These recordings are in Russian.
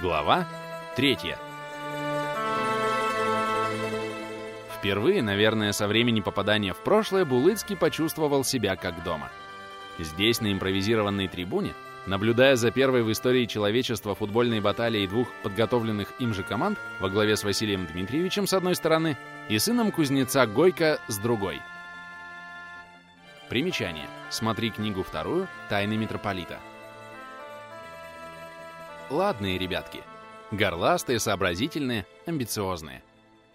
Глава 3. Впервые, наверное, со времени попадания в прошлое, Булыцкий почувствовал себя как дома. Здесь, на импровизированной трибуне, наблюдая за первой в истории человечества футбольной баталией двух подготовленных им же команд во главе с Василием Дмитриевичем с одной стороны и сыном кузнеца Гойко с другой. Примечание. Смотри книгу вторую «Тайны митрополита». Ладные ребятки. Горластые, сообразительные, амбициозные.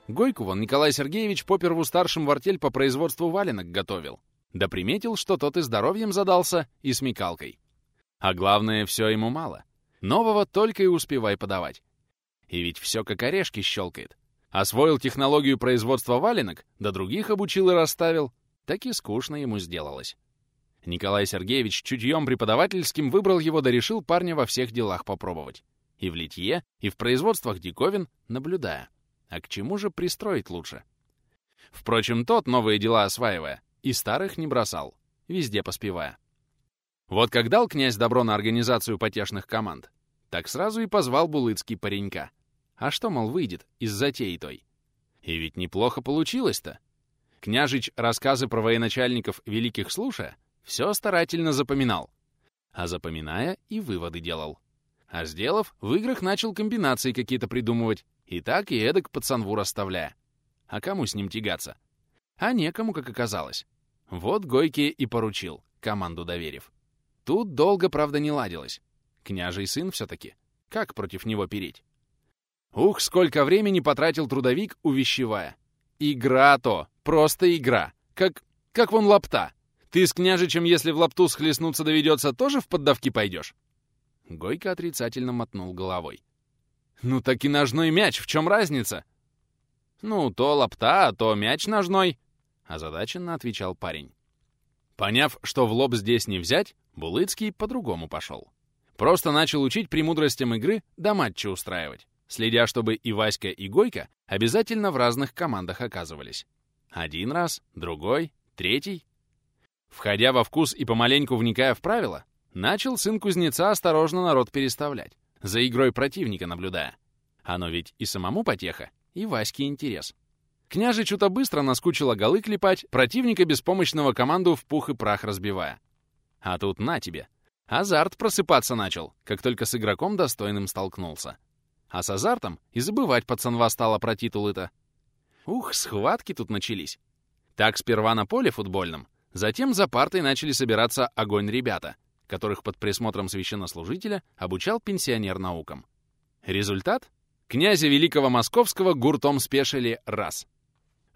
Гойку вон Николай Сергеевич Поперву-старшим в артель по производству валенок готовил. Да приметил, что тот и здоровьем задался, и смекалкой. А главное, все ему мало. Нового только и успевай подавать. И ведь все как орешки щелкает. Освоил технологию производства валенок, да других обучил и расставил. Так и скучно ему сделалось. Николай Сергеевич чутьем преподавательским выбрал его да решил парня во всех делах попробовать. И в литье, и в производствах диковин, наблюдая. А к чему же пристроить лучше? Впрочем, тот, новые дела осваивая, и старых не бросал, везде поспевая. Вот как дал князь добро на организацию потешных команд, так сразу и позвал Булыцкий паренька. А что, мол, выйдет из затеи той? И ведь неплохо получилось-то. Княжич рассказы про военачальников великих слушая, все старательно запоминал. А запоминая, и выводы делал. А сделав, в играх начал комбинации какие-то придумывать, и так и эдак пацанву расставляя. А кому с ним тягаться? А некому, как оказалось. Вот Гойке и поручил, команду доверив. Тут долго, правда, не ладилось. Княжий сын все-таки. Как против него переть? Ух, сколько времени потратил трудовик, увещевая. Игра то, просто игра. Как, как вон лапта. Ты с княжичем, если в лапту схлестнуться доведется, тоже в поддавки пойдешь?» Гойко отрицательно мотнул головой. «Ну так и ножной мяч, в чем разница?» «Ну, то лапта, а то мяч ножной», — озадаченно отвечал парень. Поняв, что в лоб здесь не взять, Булыцкий по-другому пошел. Просто начал учить премудростям игры да матчи устраивать, следя, чтобы и Васька, и Гойка обязательно в разных командах оказывались. Один раз, другой, третий. Входя во вкус и помаленьку вникая в правила, начал сын кузнеца осторожно народ переставлять, за игрой противника наблюдая. Оно ведь и самому потеха, и Ваське интерес. Княжичу-то быстро наскучило голы клепать, противника беспомощного команду в пух и прах разбивая. А тут на тебе. Азарт просыпаться начал, как только с игроком достойным столкнулся. А с азартом и забывать пацанва стало про титулы-то. Ух, схватки тут начались. Так сперва на поле футбольном, Затем за партой начали собираться огонь ребята, которых под присмотром священнослужителя обучал пенсионер наукам. Результат? Князя Великого Московского гуртом спешили раз.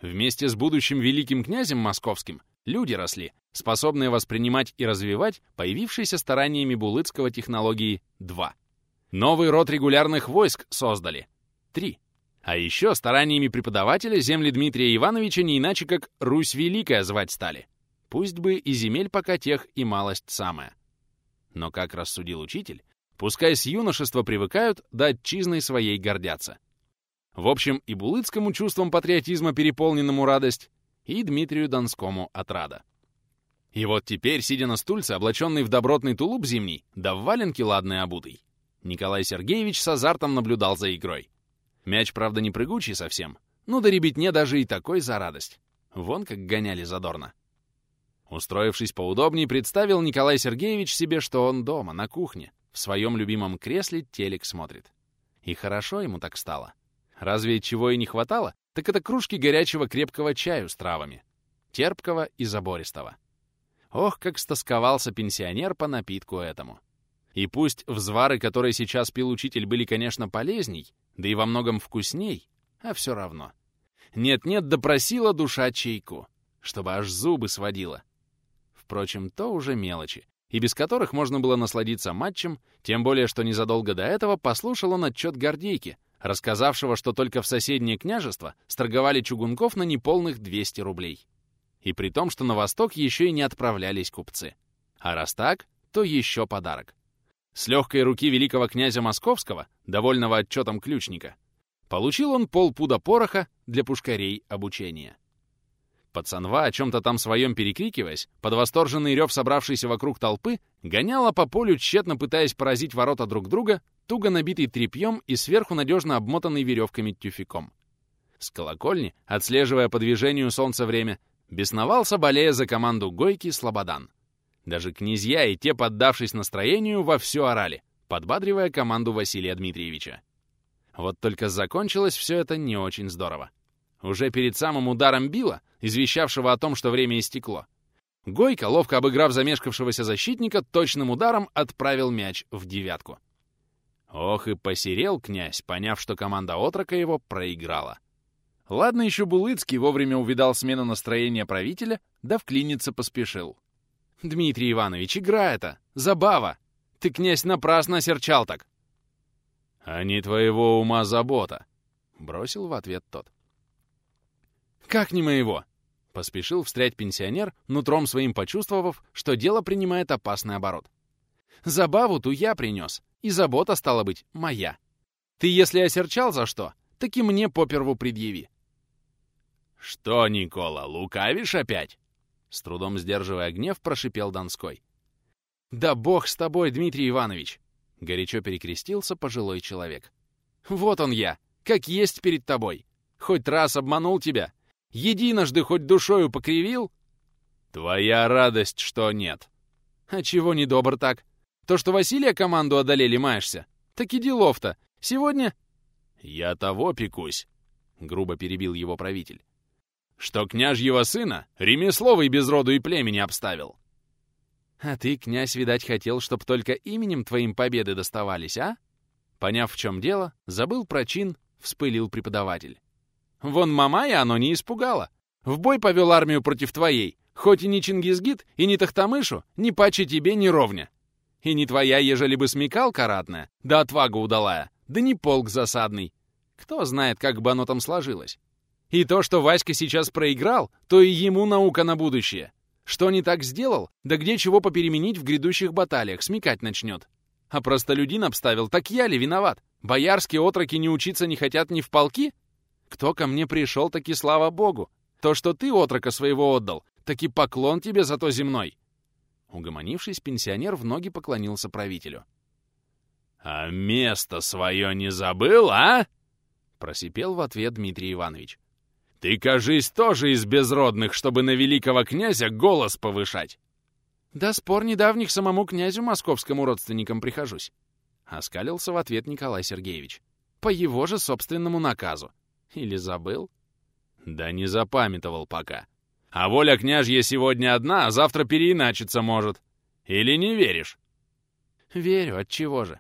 Вместе с будущим великим князем московским люди росли, способные воспринимать и развивать появившиеся стараниями Булыцкого технологии 2. Новый род регулярных войск создали 3. А еще стараниями преподавателя земли Дмитрия Ивановича не иначе как Русь Великая звать стали. Пусть бы и земель пока тех и малость самая. Но, как рассудил учитель, пускай с юношества привыкают, да отчизной своей гордятся. В общем, и Булыцкому чувством патриотизма переполненному радость, и Дмитрию Донскому отрада. И вот теперь, сидя на стульце, облаченный в добротный тулуп зимний, да в валенке ладный обутый, Николай Сергеевич с азартом наблюдал за игрой. Мяч, правда, не прыгучий совсем, ну да ребятне даже и такой за радость. Вон как гоняли задорно. Устроившись поудобнее, представил Николай Сергеевич себе, что он дома, на кухне, в своем любимом кресле телек смотрит. И хорошо ему так стало. Разве чего и не хватало, так это кружки горячего крепкого чаю с травами. Терпкого и забористого. Ох, как стосковался пенсионер по напитку этому. И пусть взвары, которые сейчас пил учитель, были, конечно, полезней, да и во многом вкусней, а все равно. Нет-нет, допросила душа чайку, чтобы аж зубы сводила. Впрочем, то уже мелочи, и без которых можно было насладиться матчем, тем более, что незадолго до этого послушал он отчет Гордейки, рассказавшего, что только в соседнее княжество сторговали чугунков на неполных 200 рублей. И при том, что на восток еще и не отправлялись купцы. А раз так, то еще подарок. С легкой руки великого князя Московского, довольного отчетом ключника, получил он полпуда пороха для пушкарей обучения. Пацанва, о чем-то там своем перекрикиваясь, под восторженный рев собравшейся вокруг толпы, гоняла по полю, тщетно пытаясь поразить ворота друг друга, туго набитый тряпьем и сверху надежно обмотанный веревками тюфяком. С колокольни, отслеживая по движению солнца время, бесновался, болея за команду Гойки, Слободан. Даже князья и те, поддавшись настроению, вовсю орали, подбадривая команду Василия Дмитриевича. Вот только закончилось все это не очень здорово. Уже перед самым ударом била, извещавшего о том, что время истекло, Гойко, ловко обыграв замешкавшегося защитника, точным ударом отправил мяч в девятку. Ох и посерел князь, поняв, что команда отрока его проиграла. Ладно, еще Булыцкий вовремя увидал смену настроения правителя, да вклиниться поспешил. «Дмитрий Иванович, игра это! Забава! Ты, князь, напрасно осерчал так!» «А не твоего ума забота!» — бросил в ответ тот. «Как не моего?» — поспешил встрять пенсионер, нутром своим почувствовав, что дело принимает опасный оборот. «Забаву ту я принес, и забота, стала быть, моя. Ты, если осерчал за что, так и мне поперву предъяви». «Что, Никола, лукавишь опять?» С трудом сдерживая гнев, прошипел Донской. «Да бог с тобой, Дмитрий Иванович!» Горячо перекрестился пожилой человек. «Вот он я, как есть перед тобой. Хоть раз обманул тебя, Единожды хоть душою покривил? Твоя радость, что нет. А чего недобр так? То, что Василия команду одолели, маешься? Так и делов-то. Сегодня... Я того пекусь, — грубо перебил его правитель. Что княжьего сына ремесловый без роду и племени обставил. А ты, князь, видать, хотел, чтоб только именем твоим победы доставались, а? Поняв, в чем дело, забыл про чин, вспылил преподаватель. Вон Мамая оно не испугало. В бой повел армию против твоей. Хоть и не Чингизгид, и не Тахтамышу, ни паче тебе, ни ровня. И не твоя, ежели бы смекалка ратная, да отвага удалая, да не полк засадный. Кто знает, как бы оно там сложилось. И то, что Васька сейчас проиграл, то и ему наука на будущее. Что не так сделал, да где чего попеременить в грядущих баталиях, смекать начнет. А простолюдин обставил, так я ли виноват? Боярские отроки не учиться не хотят ни в полки? Кто ко мне пришел, таки слава богу. То, что ты отрока своего отдал, таки поклон тебе за то земной. Угомонившись, пенсионер в ноги поклонился правителю. «А место свое не забыл, а?» Просипел в ответ Дмитрий Иванович. «Ты, кажись, тоже из безродных, чтобы на великого князя голос повышать!» «Да спор недавних самому князю московскому родственникам прихожусь», — оскалился в ответ Николай Сергеевич. «По его же собственному наказу. Или забыл? Да не запамятовал пока. А воля княжья сегодня одна, а завтра переиначиться может. Или не веришь? Верю, от чего же?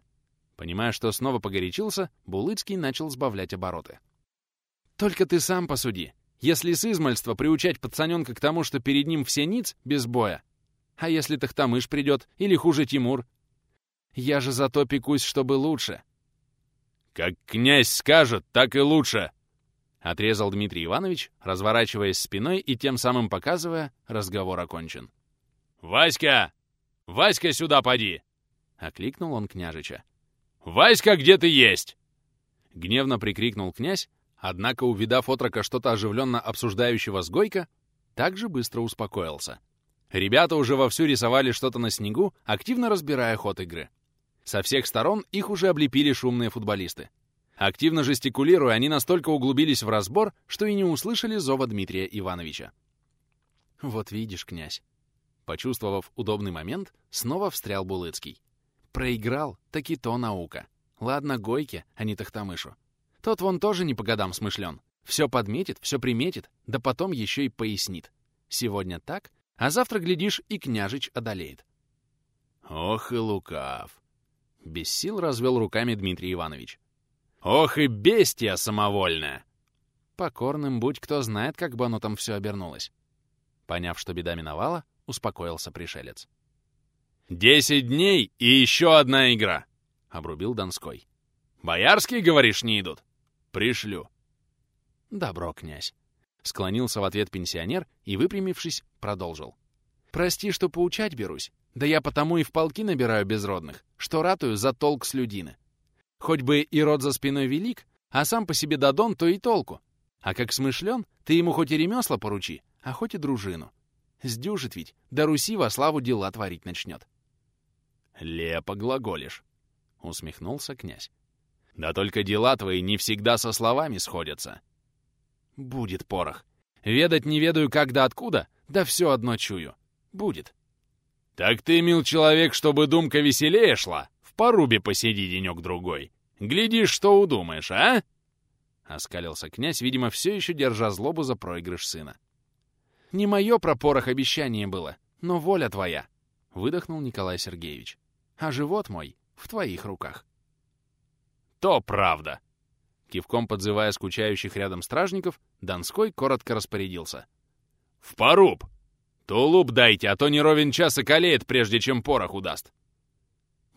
Понимая, что снова погорячился, Булыцкий начал сбавлять обороты. Только ты сам посуди. Если с измальства приучать пацаненка к тому, что перед ним все ниц без боя, а если Тахтамыш придет, или хуже Тимур? Я же зато пекусь, чтобы лучше. Как князь скажет, так и лучше, — отрезал Дмитрий Иванович, разворачиваясь спиной и тем самым показывая, разговор окончен. «Васька! Васька, сюда поди!» — окликнул он княжича. «Васька, где ты есть?» Гневно прикрикнул князь, однако, увидав отрока что-то оживленно обсуждающего с Гойко, также быстро успокоился. Ребята уже вовсю рисовали что-то на снегу, активно разбирая ход игры. Со всех сторон их уже облепили шумные футболисты. Активно жестикулируя, они настолько углубились в разбор, что и не услышали зова Дмитрия Ивановича. «Вот видишь, князь». Почувствовав удобный момент, снова встрял Булыцкий. «Проиграл, так и то наука. Ладно, Гойке, а не Тахтамышу. Тот вон тоже не по годам смышлен. Все подметит, все приметит, да потом еще и пояснит. Сегодня так, а завтра, глядишь, и княжич одолеет». «Ох и лукав!» Без сил развел руками Дмитрий Иванович. Ох и бестия самовольная! Покорным будь, кто знает, как бы оно там все обернулось. Поняв, что беда миновала, успокоился пришелец. «Десять дней и еще одна игра!» — обрубил Донской. «Боярские, говоришь, не идут? Пришлю». «Добро, князь», — склонился в ответ пенсионер и, выпрямившись, продолжил. «Прости, что поучать берусь, да я потому и в полки набираю безродных, что ратую за толк с людины. Хоть бы и род за спиной велик, а сам по себе Дадон, то и толку. А как смышлен, ты ему хоть и ремесла поручи, а хоть и дружину. Сдюжит ведь, да Руси во славу дела творить начнет. «Лепо глаголишь», — усмехнулся князь. «Да только дела твои не всегда со словами сходятся». «Будет порох. Ведать не ведаю как да откуда, да все одно чую. Будет». «Так ты, мил человек, чтобы думка веселее шла, в порубе посиди денек-другой. Глядишь, что удумаешь, а?» Оскалился князь, видимо, все еще держа злобу за проигрыш сына. «Не мое про порох обещание было, но воля твоя», — выдохнул Николай Сергеевич. «А живот мой в твоих руках». «То правда!» Кивком подзывая скучающих рядом стражников, Донской коротко распорядился. «В поруб! Тулуп дайте, а то не ровен час и колеет, прежде чем порох удаст!»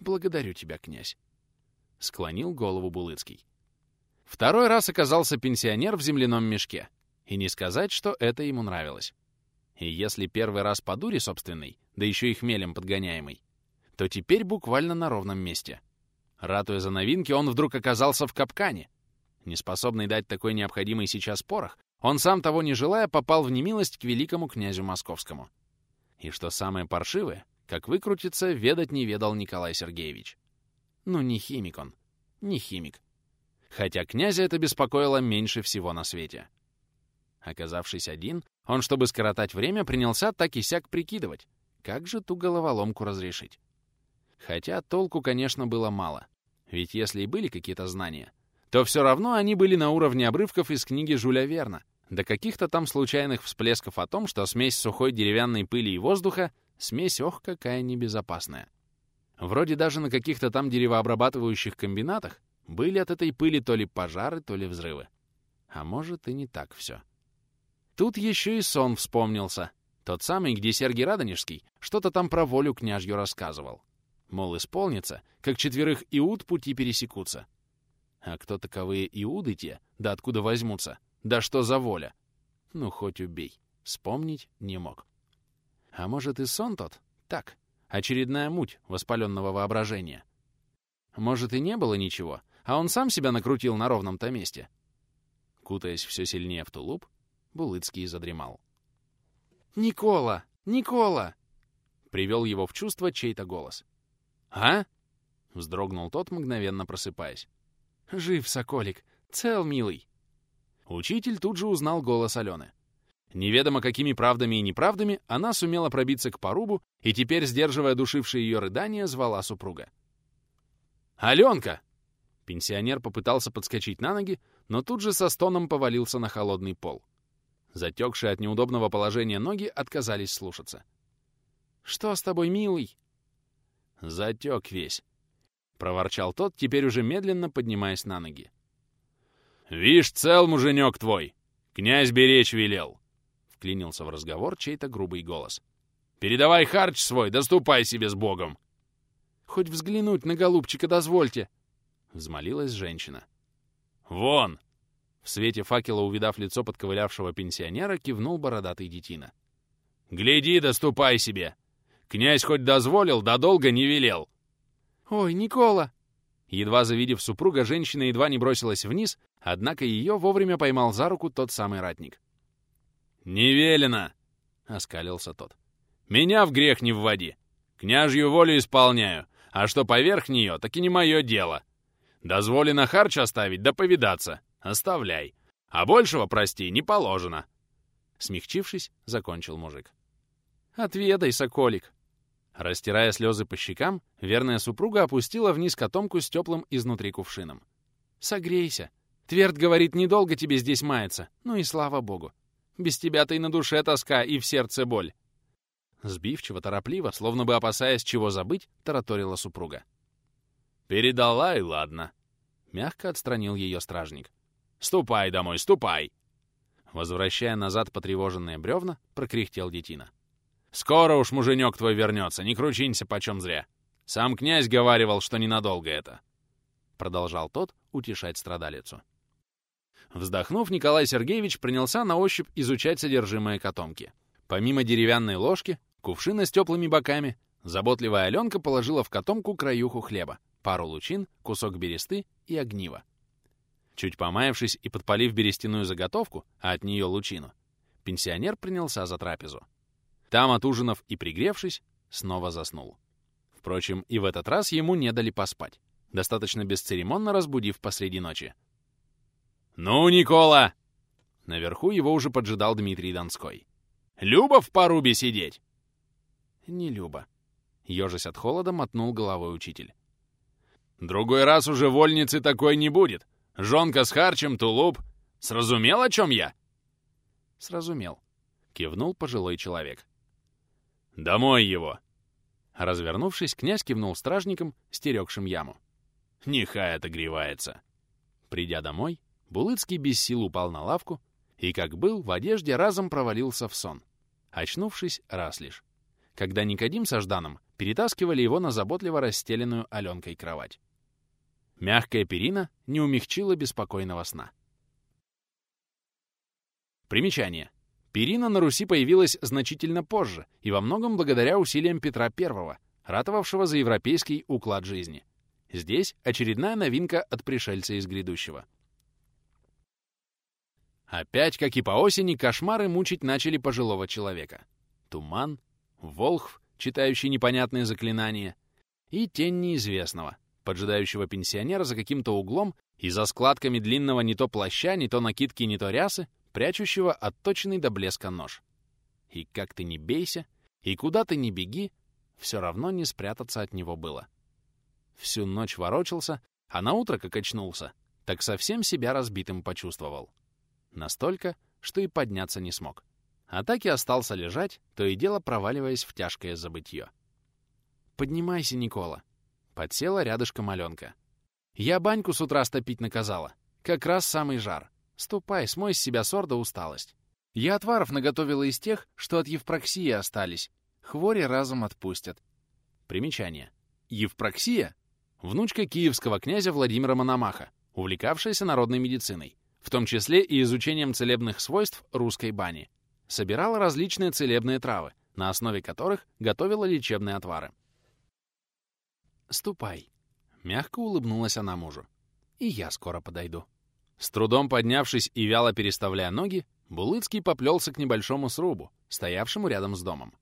«Благодарю тебя, князь!» — склонил голову Булыцкий. Второй раз оказался пенсионер в земляном мешке. И не сказать, что это ему нравилось. И если первый раз по дуре собственной, да еще и хмелем подгоняемый, то теперь буквально на ровном месте. Ратуя за новинки, он вдруг оказался в капкане. Неспособный дать такой необходимый сейчас порох, он сам того не желая попал в немилость к великому князю московскому. И что самое паршивое, как выкрутиться, ведать не ведал Николай Сергеевич. Ну, не химик он, не химик хотя князя это беспокоило меньше всего на свете. Оказавшись один, он, чтобы скоротать время, принялся так и сяк прикидывать, как же ту головоломку разрешить. Хотя толку, конечно, было мало, ведь если и были какие-то знания, то все равно они были на уровне обрывков из книги Жюля Верна, до каких-то там случайных всплесков о том, что смесь сухой деревянной пыли и воздуха — смесь ох какая небезопасная. Вроде даже на каких-то там деревообрабатывающих комбинатах были от этой пыли то ли пожары, то ли взрывы. А может, и не так все. Тут еще и сон вспомнился. Тот самый, где Сергий Радонежский что-то там про волю княжью рассказывал. Мол, исполнится, как четверых иуд пути пересекутся. А кто таковые иуды те, да откуда возьмутся? Да что за воля? Ну, хоть убей. Вспомнить не мог. А может, и сон тот? Так, очередная муть воспаленного воображения. Может, и не было ничего, а он сам себя накрутил на ровном-то месте. Кутаясь все сильнее в тулуп, Булыцкий задремал. «Никола! Никола!» — привел его в чувство чей-то голос. «А?» — вздрогнул тот, мгновенно просыпаясь. «Жив, соколик! Цел, милый!» Учитель тут же узнал голос Алены. Неведомо какими правдами и неправдами она сумела пробиться к порубу и теперь, сдерживая душившие ее рыдания, звала супруга. «Аленка!» Пенсионер попытался подскочить на ноги, но тут же со стоном повалился на холодный пол. Затекшие от неудобного положения ноги отказались слушаться. «Что с тобой, милый?» «Затек весь», — проворчал тот, теперь уже медленно поднимаясь на ноги. «Вишь, цел муженек твой! Князь беречь велел!» — вклинился в разговор чей-то грубый голос. «Передавай харч свой, доступай себе с Богом!» «Хоть взглянуть на голубчика дозвольте!» — взмолилась женщина. «Вон!» В свете факела, увидав лицо подковылявшего пенсионера, кивнул бородатый детина. «Гляди, доступай себе! Князь хоть дозволил, да долго не велел!» «Ой, Никола!» Едва завидев супруга, женщина едва не бросилась вниз, однако ее вовремя поймал за руку тот самый ратник. «Не велено!» — оскалился тот. «Меня в грех не вводи! Княжью волю исполняю, а что поверх нее, так и не мое дело!» Дозволено харч оставить да повидаться. Оставляй. А большего, прости, не положено. Смягчившись, закончил мужик. «Отведай, соколик!» Растирая слезы по щекам, верная супруга опустила вниз котомку с теплым изнутри кувшином. «Согрейся. Тверд говорит, недолго тебе здесь мается. Ну и слава богу. Без тебя-то и на душе тоска, и в сердце боль». Сбивчиво, торопливо, словно бы опасаясь чего забыть, тараторила супруга. «Передала, и ладно». Мягко отстранил ее стражник. «Ступай домой, ступай!» Возвращая назад потревоженные бревна, прокряхтел детина. «Скоро уж муженек твой вернется, не кручинься почем зря. Сам князь говаривал, что ненадолго это». Продолжал тот утешать страдалицу. Вздохнув, Николай Сергеевич принялся на ощупь изучать содержимое котомки. Помимо деревянной ложки, кувшина с теплыми боками, заботливая Аленка положила в котомку краюху хлеба, пару лучин, кусок бересты и огнива. Чуть помаявшись и подпалив берестяную заготовку, а от нее лучину, пенсионер принялся за трапезу. Там, отужинав и пригревшись, снова заснул. Впрочем, и в этот раз ему не дали поспать, достаточно бесцеремонно разбудив посреди ночи. «Ну, Никола!» Наверху его уже поджидал Дмитрий Донской. «Люба в порубе сидеть?» «Не Люба», — ежась от холода мотнул головой учитель. «Другой раз уже вольницы такой не будет. Жонка с харчем, тулуп. Сразумел, о чем я?» «Сразумел», — кивнул пожилой человек. «Домой его!» Развернувшись, князь кивнул стражникам, стерегшим яму. «Нехай отогревается!» Придя домой, Булыцкий без сил упал на лавку и, как был, в одежде разом провалился в сон. Очнувшись, раз лишь. Когда Никодим со Жданом перетаскивали его на заботливо расстеленную Аленкой кровать. Мягкая перина не умягчила беспокойного сна. Примечание. Перина на Руси появилась значительно позже и во многом благодаря усилиям Петра I, ратовавшего за европейский уклад жизни. Здесь очередная новинка от пришельца из грядущего. Опять, как и по осени, кошмары мучить начали пожилого человека. Туман, волхв, читающий непонятные заклинания, и тень неизвестного, поджидающего пенсионера за каким-то углом и за складками длинного не то плаща, не то накидки, не то рясы, прячущего отточенный до блеска нож. И как ты не бейся, и куда ты не беги, все равно не спрятаться от него было. Всю ночь ворочался, а на утро, как очнулся, так совсем себя разбитым почувствовал. Настолько, что и подняться не смог. А так и остался лежать, то и дело проваливаясь в тяжкое забытье. «Поднимайся, Никола!» Подсела рядышком Аленка. «Я баньку с утра стопить наказала. Как раз самый жар. Ступай, смой с себя сорда усталость. Я отваров наготовила из тех, что от Евпроксии остались. Хвори разом отпустят. Примечание. Евпроксия — внучка киевского князя Владимира Мономаха, увлекавшаяся народной медициной, в том числе и изучением целебных свойств русской бани. Собирала различные целебные травы, на основе которых готовила лечебные отвары. «Ступай», — мягко улыбнулась она мужу. «И я скоро подойду». С трудом поднявшись и вяло переставляя ноги, Булыцкий поплелся к небольшому срубу, стоявшему рядом с домом.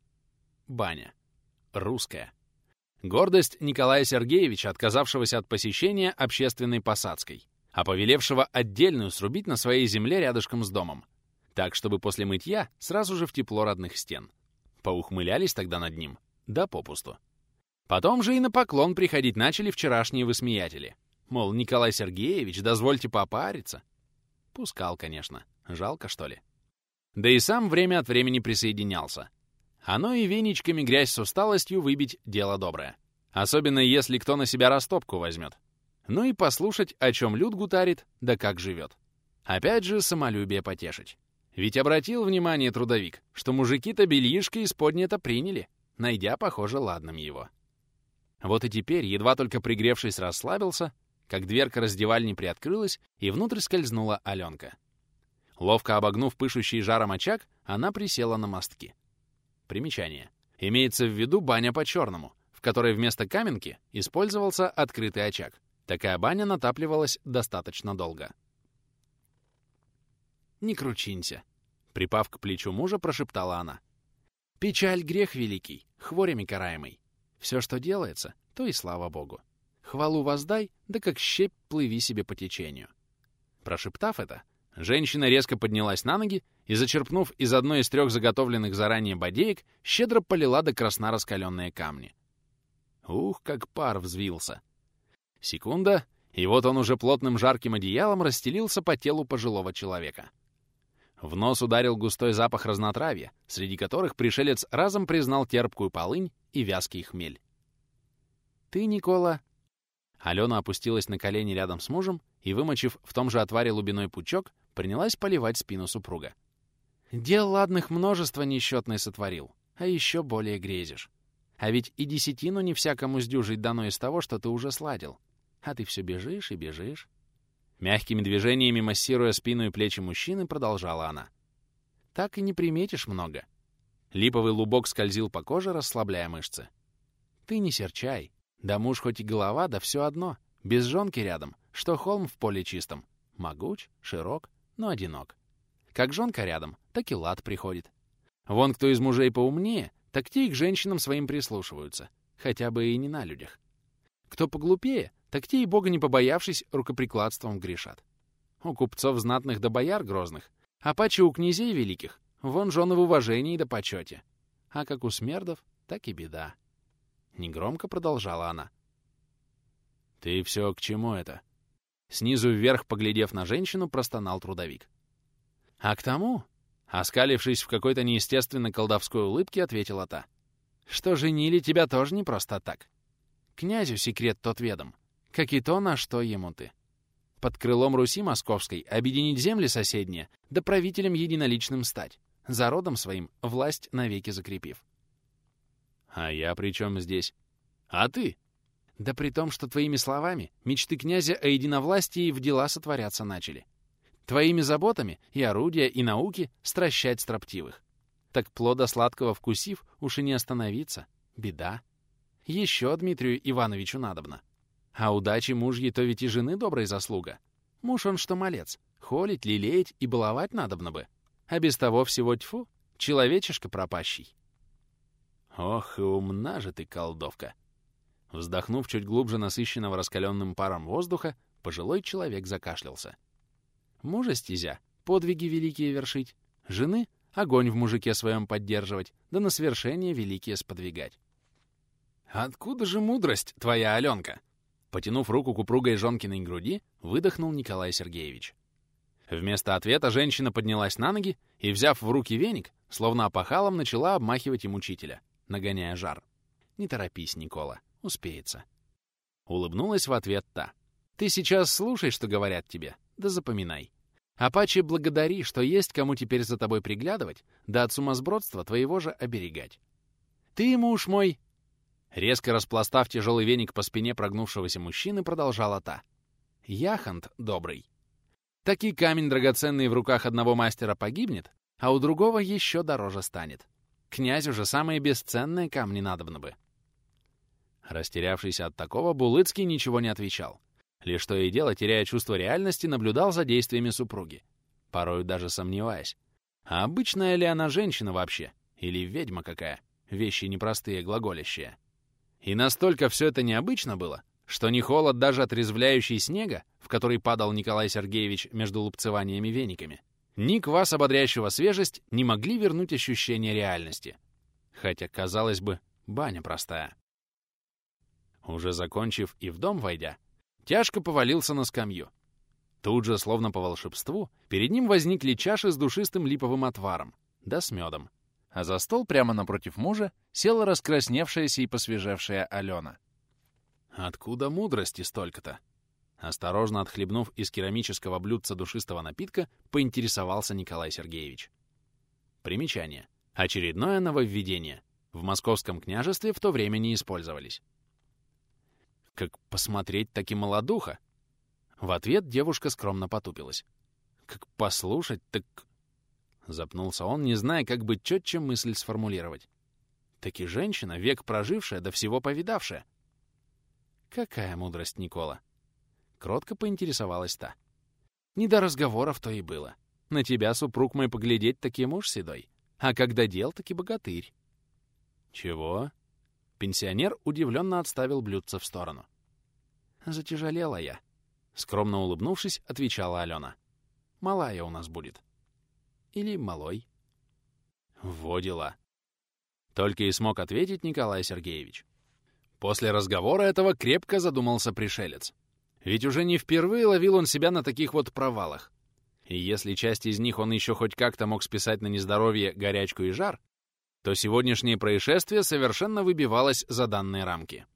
Баня. Русская. Гордость Николая Сергеевича, отказавшегося от посещения общественной посадской, а повелевшего отдельную срубить на своей земле рядышком с домом, так, чтобы после мытья сразу же в тепло родных стен. Поухмылялись тогда над ним, да попусту. Потом же и на поклон приходить начали вчерашние высмеятели — Мол, Николай Сергеевич, дозвольте попариться. Пускал, конечно. Жалко, что ли. Да и сам время от времени присоединялся. Оно и веничками грязь с усталостью выбить — дело доброе. Особенно если кто на себя растопку возьмет. Ну и послушать, о чем люд гутарит, да как живет. Опять же, самолюбие потешить. Ведь обратил внимание трудовик, что мужики-то бельишко из поднято приняли, найдя, похоже, ладным его. Вот и теперь, едва только пригревшись, расслабился, как дверка раздевальни приоткрылась, и внутрь скользнула Аленка. Ловко обогнув пышущий жаром очаг, она присела на мостки. Примечание. Имеется в виду баня по-черному, в которой вместо каменки использовался открытый очаг. Такая баня натапливалась достаточно долго. «Не кручинься», — припав к плечу мужа, прошептала она. «Печаль — грех великий, хворями караемый. Все, что делается, то и слава Богу. Хвалу воздай, да как щепь плыви себе по течению. Прошептав это, женщина резко поднялась на ноги и, зачерпнув из одной из трех заготовленных заранее бодеек, щедро полила до красна раскаленные камни. Ух, как пар взвился! Секунда, и вот он уже плотным жарким одеялом расстелился по телу пожилого человека. В нос ударил густой запах разнотравья, среди которых пришелец разом признал терпкую полынь и вязкий хмель. «Ты, Никола, Алена опустилась на колени рядом с мужем и, вымочив в том же отваре лубиной пучок, принялась поливать спину супруга. «Дел ладных множество несчетное сотворил, а еще более грезишь. А ведь и десятину не всякому сдюжить дано из того, что ты уже сладил. А ты все бежишь и бежишь». Мягкими движениями массируя спину и плечи мужчины, продолжала она. «Так и не приметишь много». Липовый лубок скользил по коже, расслабляя мышцы. «Ты не серчай, да муж хоть и голова, да все одно. Без жонки рядом, что холм в поле чистом. Могуч, широк, но одинок. Как жонка рядом, так и лад приходит. Вон кто из мужей поумнее, так те и к женщинам своим прислушиваются, хотя бы и не на людях. Кто поглупее, так те и бога не побоявшись, рукоприкладством грешат. У купцов знатных да бояр грозных, а паче у князей великих, вон жены в уважении да почете. А как у смердов, так и беда. Негромко продолжала она. «Ты все к чему это?» Снизу вверх, поглядев на женщину, простонал трудовик. «А к тому?» Оскалившись в какой-то неестественно колдовской улыбке, ответила та. «Что женили тебя тоже не просто так. Князю секрет тот ведом, как и то, на что ему ты. Под крылом Руси Московской объединить земли соседние, да правителем единоличным стать, за родом своим власть навеки закрепив. А я при чем здесь? А ты? Да при том, что твоими словами мечты князя о единовластии в дела сотворяться начали. Твоими заботами и орудия, и науки стращать строптивых. Так плода сладкого вкусив, уж и не остановиться. Беда. Еще Дмитрию Ивановичу надобно. А удачи мужьей то ведь и жены доброй заслуга. Муж он что малец, холить, лелеять и баловать надобно бы. А без того всего тьфу, человечишка пропащий. Ох, и умна же ты, колдовка! Вздохнув чуть глубже насыщенного раскаленным паром воздуха, пожилой человек закашлялся. Мужа стезя, подвиги великие вершить, жены — огонь в мужике своем поддерживать, да на свершение великие сподвигать. «Откуда же мудрость твоя, Аленка?» Потянув руку к упругой жонкиной груди, выдохнул Николай Сергеевич. Вместо ответа женщина поднялась на ноги и, взяв в руки веник, словно опахалом, начала обмахивать им учителя, нагоняя жар. «Не торопись, Никола, успеется». Улыбнулась в ответ та. «Ты сейчас слушай, что говорят тебе, да запоминай. Апачи благодари, что есть кому теперь за тобой приглядывать, да от сумасбродства твоего же оберегать. Ты, муж мой, Резко распластав тяжелый веник по спине прогнувшегося мужчины, продолжала та. «Яхант добрый. Такий камень драгоценный в руках одного мастера погибнет, а у другого еще дороже станет. Князю же самые бесценные камни надобно бы». Растерявшийся от такого, Булыцкий ничего не отвечал. Лишь то и дело, теряя чувство реальности, наблюдал за действиями супруги, порою даже сомневаясь. А обычная ли она женщина вообще? Или ведьма какая? Вещи непростые, глаголящие. И настолько все это необычно было, что ни холод даже отрезвляющий снега, в который падал Николай Сергеевич между лупцеваниями вениками, ни квас ободряющего свежесть не могли вернуть ощущение реальности. Хотя, казалось бы, баня простая. Уже закончив и в дом войдя, тяжко повалился на скамью. Тут же, словно по волшебству, перед ним возникли чаши с душистым липовым отваром, да с медом а за стол прямо напротив мужа села раскрасневшаяся и посвежевшая Алена. «Откуда мудрости столько-то?» Осторожно отхлебнув из керамического блюдца душистого напитка, поинтересовался Николай Сергеевич. Примечание. Очередное нововведение. В московском княжестве в то время не использовались. «Как посмотреть, так и молодуха!» В ответ девушка скромно потупилась. «Как послушать, так Запнулся он, не зная, как бы четче мысль сформулировать. Таки женщина, век прожившая, да всего повидавшая. Какая мудрость, Никола? Кротко поинтересовалась та. Не до разговоров то и было. На тебя, супруг мой, поглядеть таки муж седой, а когда дел, таки богатырь. Чего? Пенсионер удивленно отставил блюдце в сторону. Затяжелела я. Скромно улыбнувшись, отвечала Алена. Малая у нас будет. Или малой? Во. Только и смог ответить Николай Сергеевич. После разговора этого крепко задумался пришелец. Ведь уже не впервые ловил он себя на таких вот провалах. И если часть из них он еще хоть как-то мог списать на нездоровье, горячку и жар, то сегодняшнее происшествие совершенно выбивалось за данные рамки.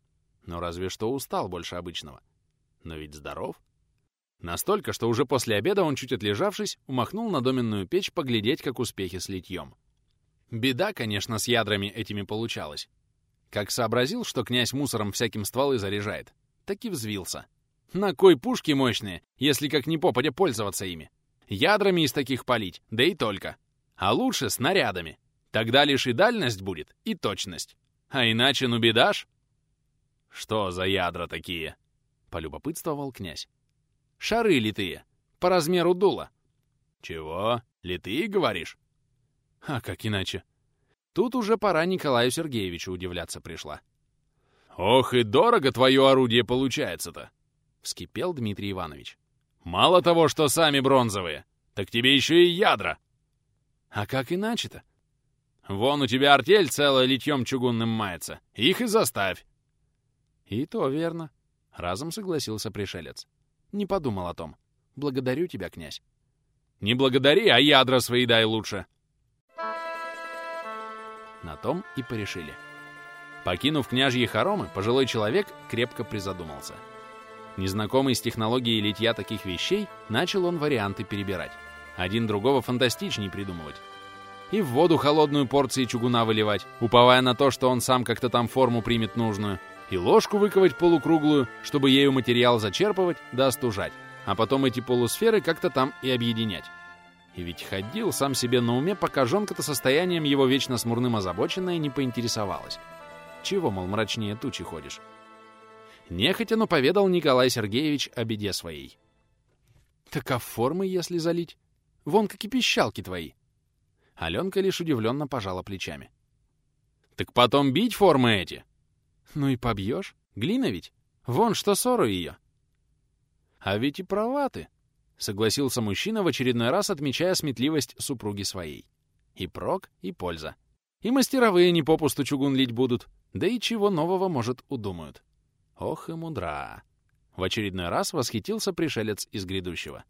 Но разве что устал больше обычного. Но ведь здоров. Настолько, что уже после обеда он, чуть отлежавшись, умахнул на доменную печь поглядеть, как успехи с литьем. Беда, конечно, с ядрами этими получалась. Как сообразил, что князь мусором всяким стволы заряжает, так и взвился. На кой пушки мощные, если как ни попадя пользоваться ими? Ядрами из таких палить, да и только. А лучше снарядами. Тогда лишь и дальность будет, и точность. А иначе ну бедаш. «Что за ядра такие?» — полюбопытствовал князь. Шары литые, по размеру дула. Чего? Литые, говоришь? А как иначе? Тут уже пора Николаю Сергеевичу удивляться пришла. «Ох и дорого твое орудие получается-то!» — вскипел Дмитрий Иванович. «Мало того, что сами бронзовые, так тебе еще и ядра!» «А как иначе-то?» «Вон у тебя артель целая литьем чугунным мается. Их и заставь!» «И то верно», — разом согласился пришелец. «Не подумал о том. Благодарю тебя, князь». «Не благодари, а ядра свои дай лучше!» На том и порешили. Покинув княжьи хоромы, пожилой человек крепко призадумался. Незнакомый с технологией литья таких вещей, начал он варианты перебирать. Один другого фантастичней придумывать. И в воду холодную порции чугуна выливать, уповая на то, что он сам как-то там форму примет нужную, и ложку выковать полукруглую, чтобы ею материал зачерпывать да остужать, а потом эти полусферы как-то там и объединять. И ведь ходил сам себе на уме, пока жонка-то состоянием его вечно смурным озабоченная не поинтересовалась. Чего, мол, мрачнее тучи ходишь? Нехотя, но поведал Николай Сергеевич о беде своей. Так а формы, если залить? Вон какие пищалки твои. Аленка лишь удивленно пожала плечами. Так потом бить формы эти? Ну и побьешь. Глина ведь. Вон что ссору ее. А ведь и права ты, согласился мужчина в очередной раз, отмечая сметливость супруги своей. И прок, и польза. И мастеровые не попусту чугун лить будут, да и чего нового, может, удумают. Ох и мудра. В очередной раз восхитился пришелец из грядущего.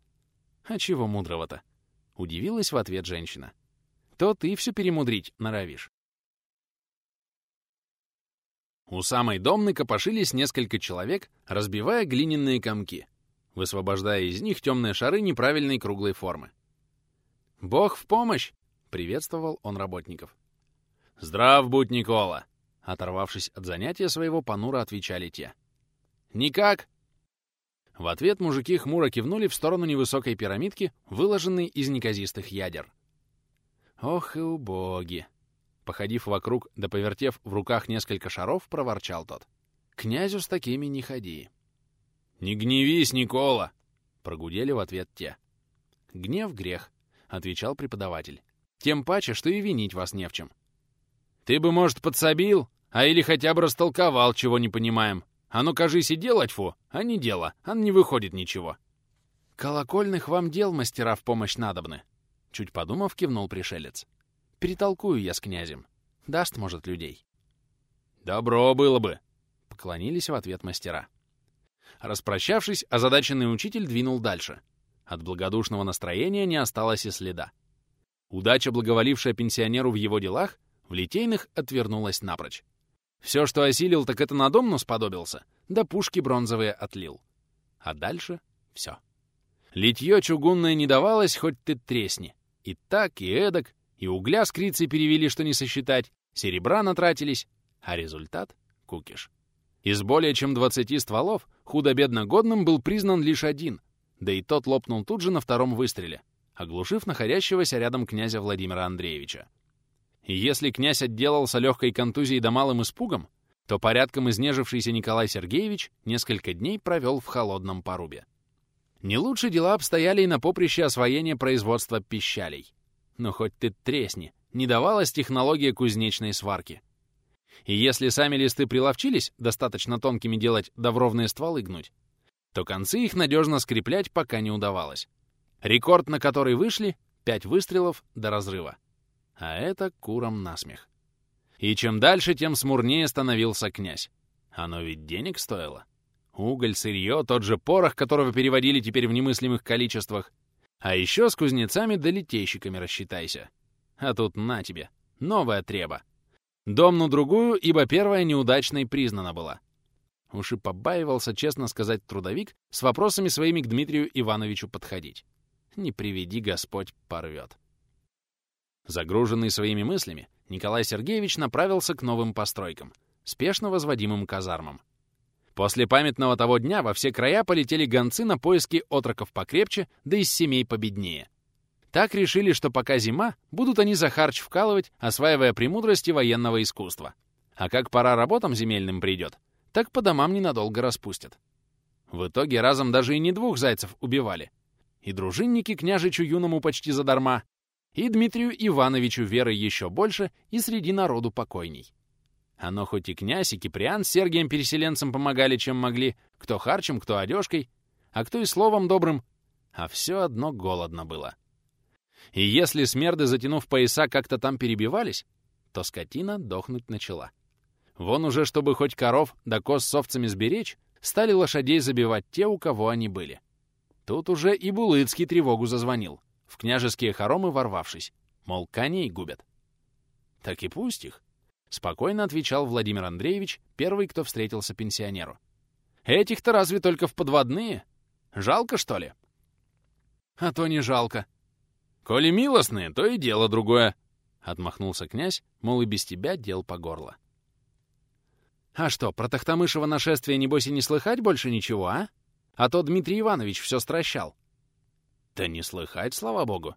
А чего мудрого-то? Удивилась в ответ женщина. То ты все перемудрить норовишь. У самой домны копошились несколько человек, разбивая глиняные комки, высвобождая из них темные шары неправильной круглой формы. «Бог в помощь!» — приветствовал он работников. «Здрав будь, Никола!» Оторвавшись от занятия своего, понуро отвечали те. «Никак!» В ответ мужики хмуро кивнули в сторону невысокой пирамидки, выложенной из неказистых ядер. «Ох и убоги!» Походив вокруг да повертев в руках несколько шаров, проворчал тот. «Князю с такими не ходи!» «Не гневись, Никола!» — прогудели в ответ те. «Гнев — грех», — отвечал преподаватель. «Тем паче, что и винить вас не в чем. Ты бы, может, подсобил, а или хотя бы растолковал, чего не понимаем. А ну, кажись, и делать, фу, а не дело, а не выходит ничего. Колокольных вам дел, мастера, в помощь надобны. Чуть подумав, кивнул пришелец. Перетолкую я с князем. Даст, может, людей. Добро было бы, поклонились в ответ мастера. Распрощавшись, озадаченный учитель двинул дальше. От благодушного настроения не осталось и следа. Удача, благоволившая пенсионеру в его делах, в Литейных отвернулась напрочь. Все, что осилил, так это на домну сподобился, да пушки бронзовые отлил. А дальше — все. Литье чугунное не давалось, хоть ты тресни. И так, и эдак, и угля с крицей перевели, что не сосчитать, серебра натратились, а результат — кукиш. Из более чем 20 стволов худо-бедно годным был признан лишь один, да и тот лопнул тут же на втором выстреле, оглушив находящегося рядом князя Владимира Андреевича. И если князь отделался легкой контузией да малым испугом, то порядком изнежившийся Николай Сергеевич несколько дней провел в холодном порубе. Не лучше дела обстояли и на поприще освоения производства пищалей. Но хоть ты тресни, не давалась технология кузнечной сварки. И если сами листы приловчились достаточно тонкими делать да в ровные стволы гнуть, то концы их надежно скреплять пока не удавалось. Рекорд, на который вышли — пять выстрелов до разрыва а это куром насмех. И чем дальше, тем смурнее становился князь. Оно ведь денег стоило. Уголь, сырье, тот же порох, которого переводили теперь в немыслимых количествах. А еще с кузнецами да литейщиками рассчитайся. А тут на тебе, новая треба. Домну другую, ибо первая неудачной признана была. Уж и побаивался, честно сказать, трудовик с вопросами своими к Дмитрию Ивановичу подходить. Не приведи Господь, порвет. Загруженный своими мыслями, Николай Сергеевич направился к новым постройкам, спешно возводимым казармам. После памятного того дня во все края полетели гонцы на поиски отроков покрепче, да из семей победнее. Так решили, что пока зима, будут они за харч вкалывать, осваивая премудрости военного искусства. А как пора работам земельным придет, так по домам ненадолго распустят. В итоге разом даже и не двух зайцев убивали. И дружинники княжичу юному почти задарма, И Дмитрию Ивановичу веры еще больше, и среди народу покойней. Оно хоть и князь, и Киприан с Сергием Переселенцем помогали, чем могли, кто харчем, кто одежкой, а кто и словом добрым, а все одно голодно было. И если смерды, затянув пояса, как-то там перебивались, то скотина дохнуть начала. Вон уже, чтобы хоть коров да коз с овцами сберечь, стали лошадей забивать те, у кого они были. Тут уже и Булыцкий тревогу зазвонил, в княжеские хоромы ворвавшись, мол, коней губят. Так и пусть их. Спокойно отвечал Владимир Андреевич, первый, кто встретился пенсионеру. Этих-то разве только в подводные? Жалко, что ли? А то не жалко. Коли милостные, то и дело другое. Отмахнулся князь, мол, и без тебя дел по горло. А что, про Тахтамышево нашествие, небось, и не слыхать больше ничего, а? А то Дмитрий Иванович все стращал. Да не слыхать, слава богу.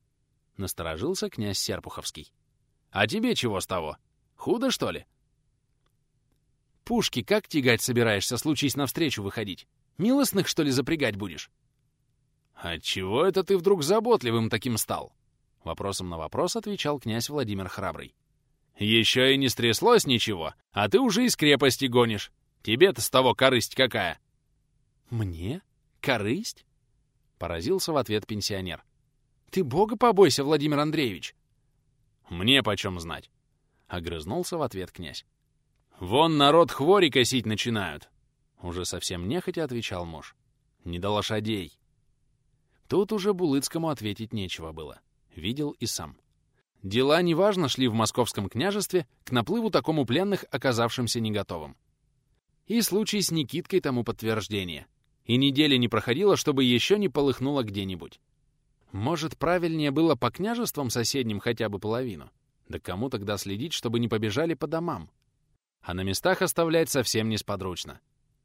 Насторожился князь Серпуховский. А тебе чего с того? Худо, что ли? Пушки как тягать собираешься, случись навстречу выходить? Милостных, что ли, запрягать будешь? Отчего это ты вдруг заботливым таким стал? Вопросом на вопрос отвечал князь Владимир Храбрый. Еще и не стряслось ничего, а ты уже из крепости гонишь. Тебе-то с того корысть какая? Мне? Корысть? Поразился в ответ пенсионер. Ты бога побойся, Владимир Андреевич. Мне почем знать? Огрызнулся в ответ князь. «Вон народ хвори косить начинают!» Уже совсем нехотя отвечал муж. «Не до лошадей!» Тут уже Булыцкому ответить нечего было. Видел и сам. Дела неважно шли в московском княжестве к наплыву такому пленных, оказавшимся не готовым. И случай с Никиткой тому подтверждение. И недели не проходило, чтобы еще не полыхнуло где-нибудь. Может, правильнее было по княжествам соседним хотя бы половину? Да кому тогда следить, чтобы не побежали по домам? А на местах оставлять совсем несподручно.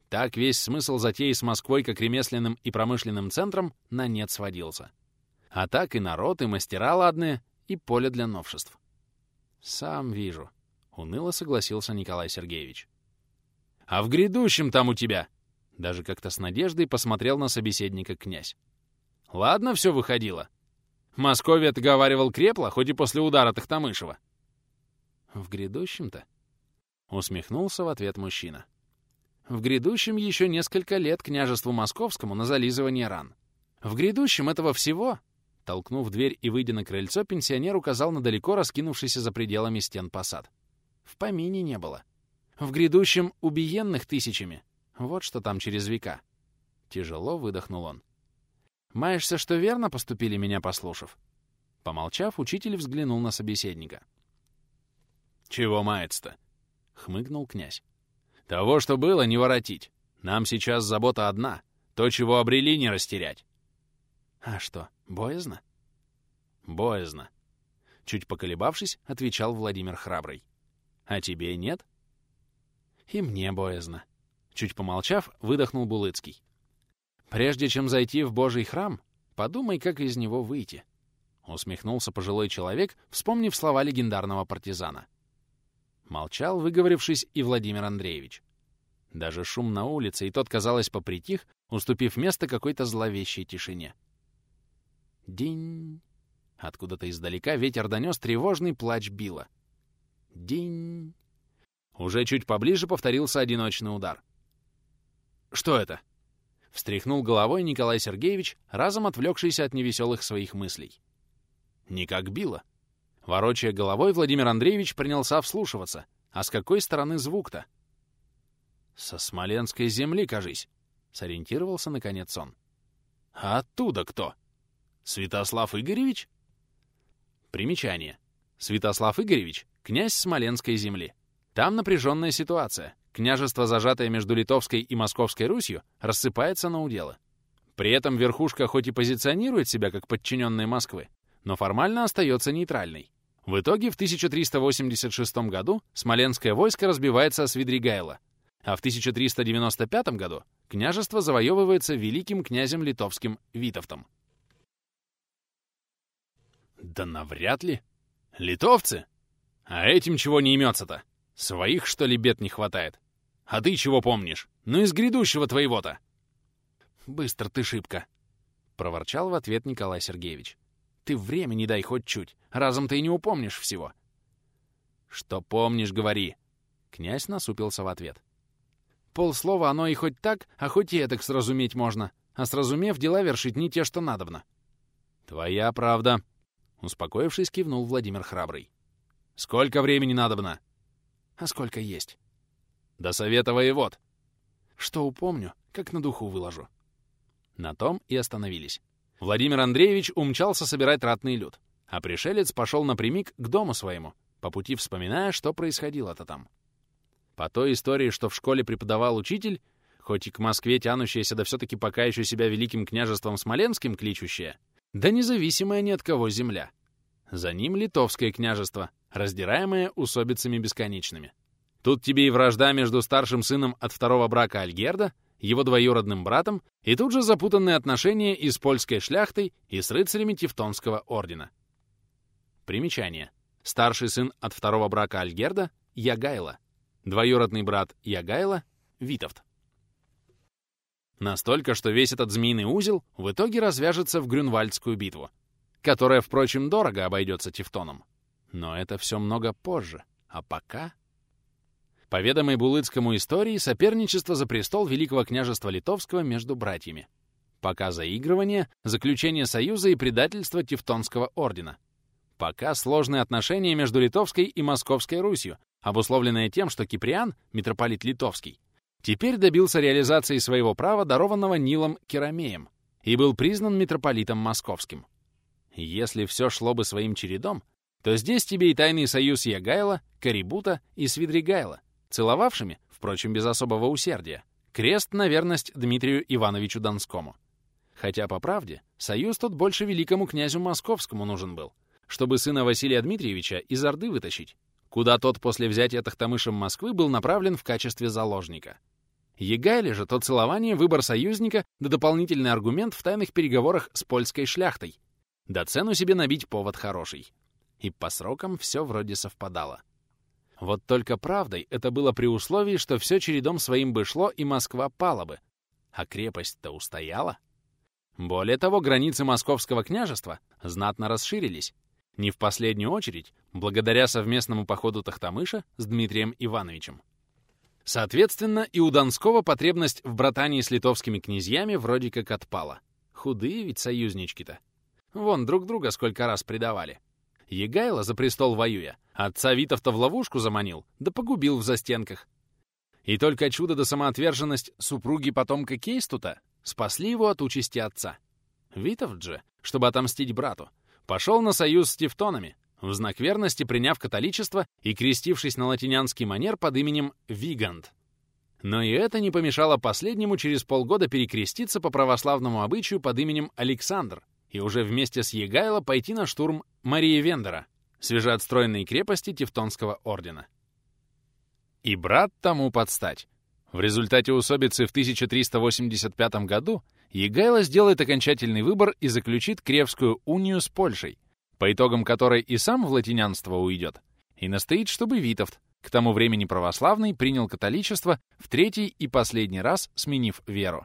Так весь смысл затеи с Москвой как ремесленным и промышленным центром на нет сводился. А так и народ, и мастера ладные, и поле для новшеств. «Сам вижу», — уныло согласился Николай Сергеевич. «А в грядущем там у тебя?» Даже как-то с надеждой посмотрел на собеседника князь. «Ладно, все выходило. Московия, отговаривал, крепла, хоть и после удара Тахтамышева. В грядущем-то? Усмехнулся в ответ мужчина. В грядущем еще несколько лет княжеству московскому на зализывание ран. В грядущем этого всего... Толкнув дверь и выйдя на крыльцо, пенсионер указал на далеко раскинувшийся за пределами стен посад. В помине не было. В грядущем убиенных тысячами. Вот что там через века. Тяжело выдохнул он. Маешься, что верно поступили, меня послушав?» Помолчав, учитель взглянул на собеседника. «Чего мается-то?» — хмыкнул князь. «Того, что было, не воротить. Нам сейчас забота одна. То, чего обрели, не растерять». «А что, боязно?» «Боязно», — чуть поколебавшись, отвечал Владимир Храбрый. «А тебе нет?» «И мне боязно», — чуть помолчав, выдохнул Булыцкий. «Прежде чем зайти в Божий храм, подумай, как из него выйти», — усмехнулся пожилой человек, вспомнив слова легендарного партизана. Молчал, выговорившись, и Владимир Андреевич. Даже шум на улице, и тот, казалось, попритих, уступив место какой-то зловещей тишине. День. Откуда-то издалека ветер донес тревожный плач Билла. День. Уже чуть поближе повторился одиночный удар. «Что это?» Встряхнул головой Николай Сергеевич, разом отвлекшийся от невеселых своих мыслей. Не как било. Ворочая головой, Владимир Андреевич принялся вслушиваться. А с какой стороны звук-то? «Со Смоленской земли, кажись», — сориентировался наконец он. «А оттуда кто? Святослав Игоревич?» Примечание. Святослав Игоревич — князь Смоленской земли. Там напряженная ситуация. Княжество, зажатое между Литовской и Московской Русью, рассыпается на уделы. При этом верхушка хоть и позиционирует себя как подчиненная Москвы, но формально остается нейтральной. В итоге в 1386 году Смоленское войско разбивается о Свидригайло, а в 1395 году княжество завоевывается великим князем литовским Витовтом. Да навряд ли. Литовцы? А этим чего не имется-то? Своих, что ли, бед не хватает? А ты чего помнишь? Ну из грядущего твоего-то!» «Быстро ты шибко!» — проворчал в ответ Николай Сергеевич. Ты времени дай хоть чуть. Разом ты и не упомнишь всего. Что помнишь, говори. Князь насупился в ответ. Полслова оно и хоть так, а хоть и этак сразуметь можно. А сразумев, дела вершить не те, что надобно. Твоя правда. Успокоившись, кивнул Владимир Храбрый. Сколько времени надобно? А сколько есть? До совета воевод. Что упомню, как на духу выложу. На том и остановились. Владимир Андреевич умчался собирать ратный люд, а пришелец пошел напрямик к дому своему, по пути вспоминая, что происходило-то там. По той истории, что в школе преподавал учитель, хоть и к Москве тянущаяся, да все-таки пока еще себя великим княжеством Смоленским кличущая, да независимая ни от кого земля. За ним литовское княжество, раздираемое усобицами бесконечными. Тут тебе и вражда между старшим сыном от второго брака Альгерда, его двоюродным братом, и тут же запутанные отношения и с польской шляхтой, и с рыцарями Тевтонского ордена. Примечание. Старший сын от второго брака Альгерда — Ягайло, Двоюродный брат Ягайла — Витовт. Настолько, что весь этот змеиный узел в итоге развяжется в Грюнвальдскую битву, которая, впрочем, дорого обойдется Тевтоном. Но это все много позже. А пока... По ведомой Булыцкому истории соперничество за престол Великого княжества Литовского между братьями. Пока заигрывание, заключение союза и предательство Тевтонского ордена. Пока сложные отношения между Литовской и Московской Русью, обусловленное тем, что Киприан, митрополит Литовский, теперь добился реализации своего права, дарованного Нилом Керамеем, и был признан митрополитом московским. Если все шло бы своим чередом, то здесь тебе и тайный союз Ягайла, Карибута и Свидригайла, целовавшими, впрочем, без особого усердия, крест на верность Дмитрию Ивановичу Донскому. Хотя, по правде, союз тот больше великому князю Московскому нужен был, чтобы сына Василия Дмитриевича из Орды вытащить, куда тот после взятия Тахтамышем Москвы был направлен в качестве заложника. Егайле же то целование, выбор союзника да дополнительный аргумент в тайных переговорах с польской шляхтой. Да цену себе набить повод хороший. И по срокам все вроде совпадало. Вот только правдой это было при условии, что все чередом своим бы шло, и Москва пала бы. А крепость-то устояла. Более того, границы Московского княжества знатно расширились, не в последнюю очередь, благодаря совместному походу Тахтамыша с Дмитрием Ивановичем. Соответственно, и у Донского потребность в братании с литовскими князьями вроде как отпала. Худые ведь союзнички-то. Вон друг друга сколько раз предавали. Егайло за престол воюя, отца Витовта в ловушку заманил, да погубил в застенках. И только чудо да самоотверженность супруги потомка Кейстута спасли его от участи отца. Витовт же, чтобы отомстить брату, пошел на союз с тевтонами, в знак верности приняв католичество и крестившись на латинянский манер под именем Вигант. Но и это не помешало последнему через полгода перекреститься по православному обычаю под именем Александр и уже вместе с Егайло пойти на штурм Марии Вендера, свежеотстроенной крепости Тевтонского ордена. И брат тому подстать. В результате усобицы в 1385 году Егайло сделает окончательный выбор и заключит Кревскую унию с Польшей, по итогам которой и сам в латинянство уйдет, и настоит, чтобы Витовт, к тому времени православный, принял католичество в третий и последний раз, сменив веру.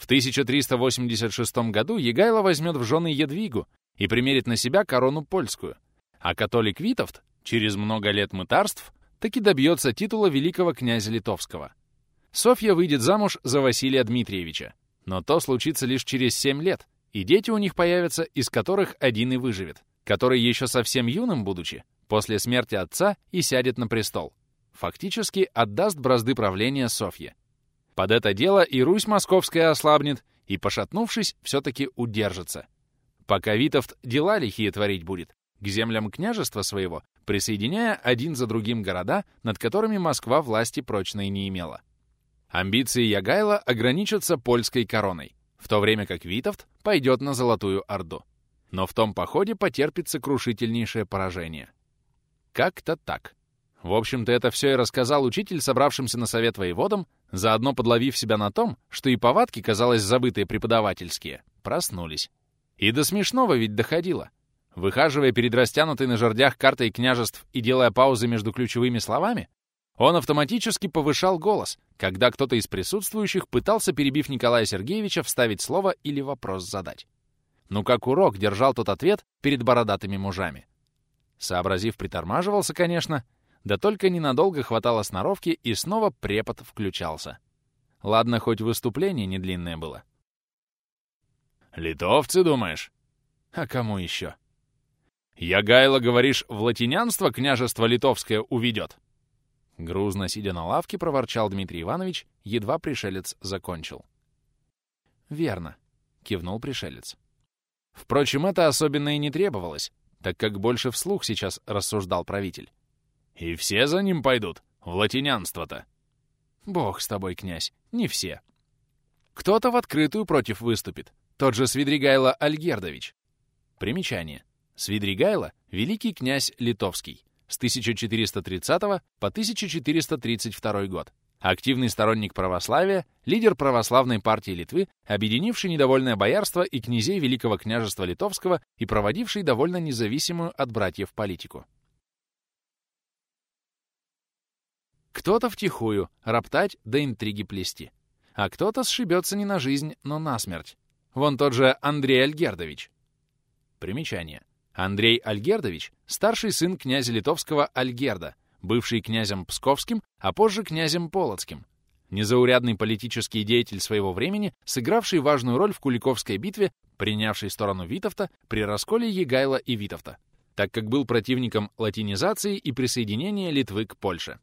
В 1386 году Егайло возьмет в жены Едвигу и примерит на себя корону польскую, а католик Витовт через много лет мытарств таки добьется титула великого князя Литовского. Софья выйдет замуж за Василия Дмитриевича, но то случится лишь через 7 лет, и дети у них появятся, из которых один и выживет, который еще совсем юным будучи, после смерти отца и сядет на престол. Фактически отдаст бразды правления Софье. Под это дело и Русь московская ослабнет, и, пошатнувшись, все-таки удержится. Пока Витовт дела лихие творить будет, к землям княжества своего, присоединяя один за другим города, над которыми Москва власти прочной не имела. Амбиции Ягайла ограничатся польской короной, в то время как Витовт пойдет на Золотую Орду. Но в том походе потерпит сокрушительнейшее поражение. Как-то так. В общем-то, это все и рассказал учитель, собравшимся на совет воеводам, заодно подловив себя на том, что и повадки, казалось, забытые преподавательские, проснулись. И до смешного ведь доходило. Выхаживая перед растянутой на жердях картой княжеств и делая паузы между ключевыми словами, он автоматически повышал голос, когда кто-то из присутствующих пытался, перебив Николая Сергеевича, вставить слово или вопрос задать. Ну как урок держал тот ответ перед бородатыми мужами. Сообразив, притормаживался, конечно, да только ненадолго хватало сноровки, и снова препод включался. Ладно, хоть выступление не длинное было. «Литовцы, думаешь?» «А кому еще?» «Ягайло, говоришь, в латинянство княжество литовское уведет?» Грузно сидя на лавке, проворчал Дмитрий Иванович, едва пришелец закончил. «Верно», — кивнул пришелец. Впрочем, это особенно и не требовалось, так как больше вслух сейчас рассуждал правитель. «И все за ним пойдут? В латинянство-то?» «Бог с тобой, князь, не все. Кто-то в открытую против выступит, тот же Свидригайло Альгердович. Примечание. Свидригайло — великий князь литовский, с 1430 по 1432 год. Активный сторонник православия, лидер православной партии Литвы, объединивший недовольное боярство и князей Великого княжества Литовского и проводивший довольно независимую от братьев политику. Кто-то втихую роптать да интриги плести, а кто-то сшибется не на жизнь, но на смерть. Вон тот же Андрей Альгердович. Примечание. Андрей Альгердович — старший сын князя литовского Альгерда, бывший князем Псковским, а позже князем Полоцким. Незаурядный политический деятель своего времени, сыгравший важную роль в Куликовской битве, принявший сторону Витовта при расколе Егайла и Витовта, так как был противником латинизации и присоединения Литвы к Польше.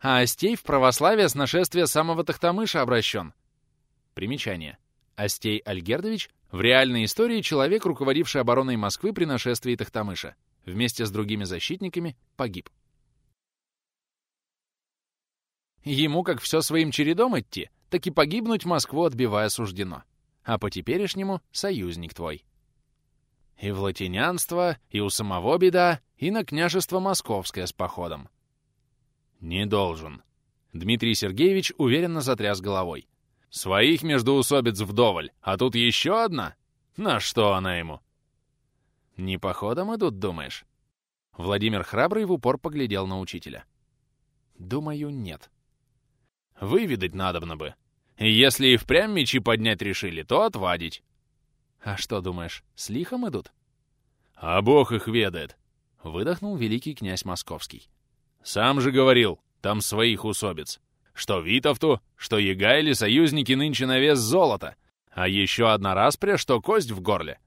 А Остей в православие с нашествия самого Тахтамыша обращен. Примечание. Остей Альгердович в реальной истории человек, руководивший обороной Москвы при нашествии Тахтамыша, вместе с другими защитниками погиб. Ему как все своим чередом идти, так и погибнуть Москву отбивая суждено. А по теперешнему союзник твой. И в латинянство, и у самого беда, и на княжество московское с походом. Не должен. Дмитрий Сергеевич уверенно затряс головой. Своих междоусобиц вдоволь, а тут еще одна? На что она ему? Не походом идут, думаешь? Владимир Храбрый в упор поглядел на учителя. Думаю, нет. Выведать надобно бы. Если и впрямь мечи поднять решили, то отвадить. А что думаешь, с лихом идут? А бог их ведает. Выдохнул великий князь Московский. Сам же говорил, там своих усобиц. Что Витовту, что Егайле союзники нынче на вес золота, а еще одна распря, что кость в горле.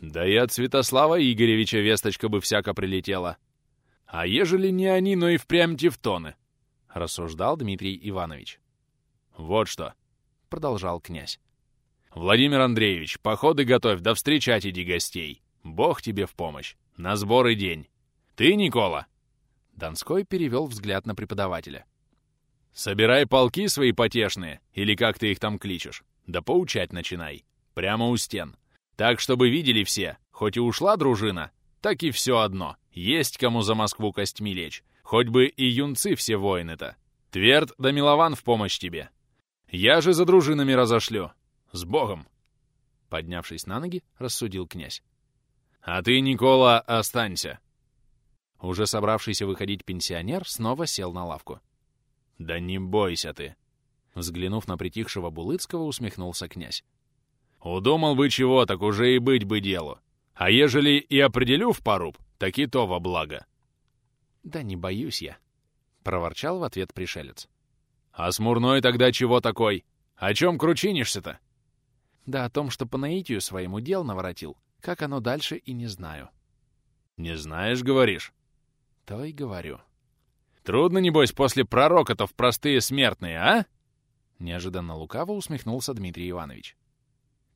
Да и от Святослава Игоревича весточка бы всяко прилетела. А ежели не они, но и впрямь тевтоны, — рассуждал Дмитрий Иванович. Вот что, — продолжал князь. Владимир Андреевич, походы готовь, да встречать иди гостей. Бог тебе в помощь. На сборы день. Ты, Никола? Донской перевел взгляд на преподавателя. Собирай полки свои потешные, или как ты их там кличешь, да поучать начинай. Прямо у стен. Так, чтобы видели все, хоть и ушла дружина, так и все одно. Есть кому за Москву костьми лечь. Хоть бы и юнцы все воины-то. Тверд да Милован в помощь тебе. Я же за дружинами разошлю. С Богом!» Поднявшись на ноги, рассудил князь. «А ты, Никола, останься!» Уже собравшийся выходить пенсионер снова сел на лавку. «Да не бойся ты!» Взглянув на притихшего Булыцкого, усмехнулся князь. «Удумал бы чего, так уже и быть бы делу. А ежели и определю в поруб, так и то во благо». «Да не боюсь я», — проворчал в ответ пришелец. «А смурной тогда чего такой? О чем кручинишься-то?» «Да о том, что по наитию своему дел наворотил. Как оно дальше и не знаю». «Не знаешь, говоришь?» «То и говорю». Трудно, небось, после пророка-то в простые смертные, а?» Неожиданно лукаво усмехнулся Дмитрий Иванович.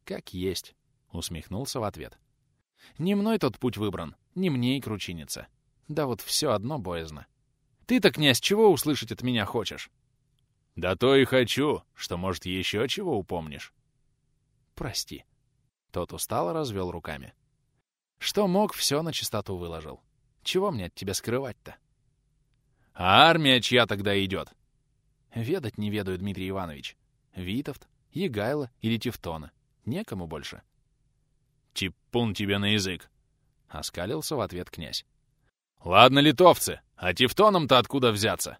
«Как есть», — усмехнулся в ответ. «Не мной тот путь выбран, не мне и кручиниться. Да вот все одно боязно. Ты-то, князь, чего услышать от меня хочешь?» «Да то и хочу, что, может, еще чего упомнишь». «Прости». Тот устало развел руками. «Что мог, все на чистоту выложил. Чего мне от тебя скрывать-то?» А армия чья тогда идет? Ведать не ведаю, Дмитрий Иванович. Витовт, Егайло или Тевтона. Некому больше. Типун тебе на язык. Оскалился в ответ князь. Ладно, литовцы, а Тевтоном-то откуда взяться?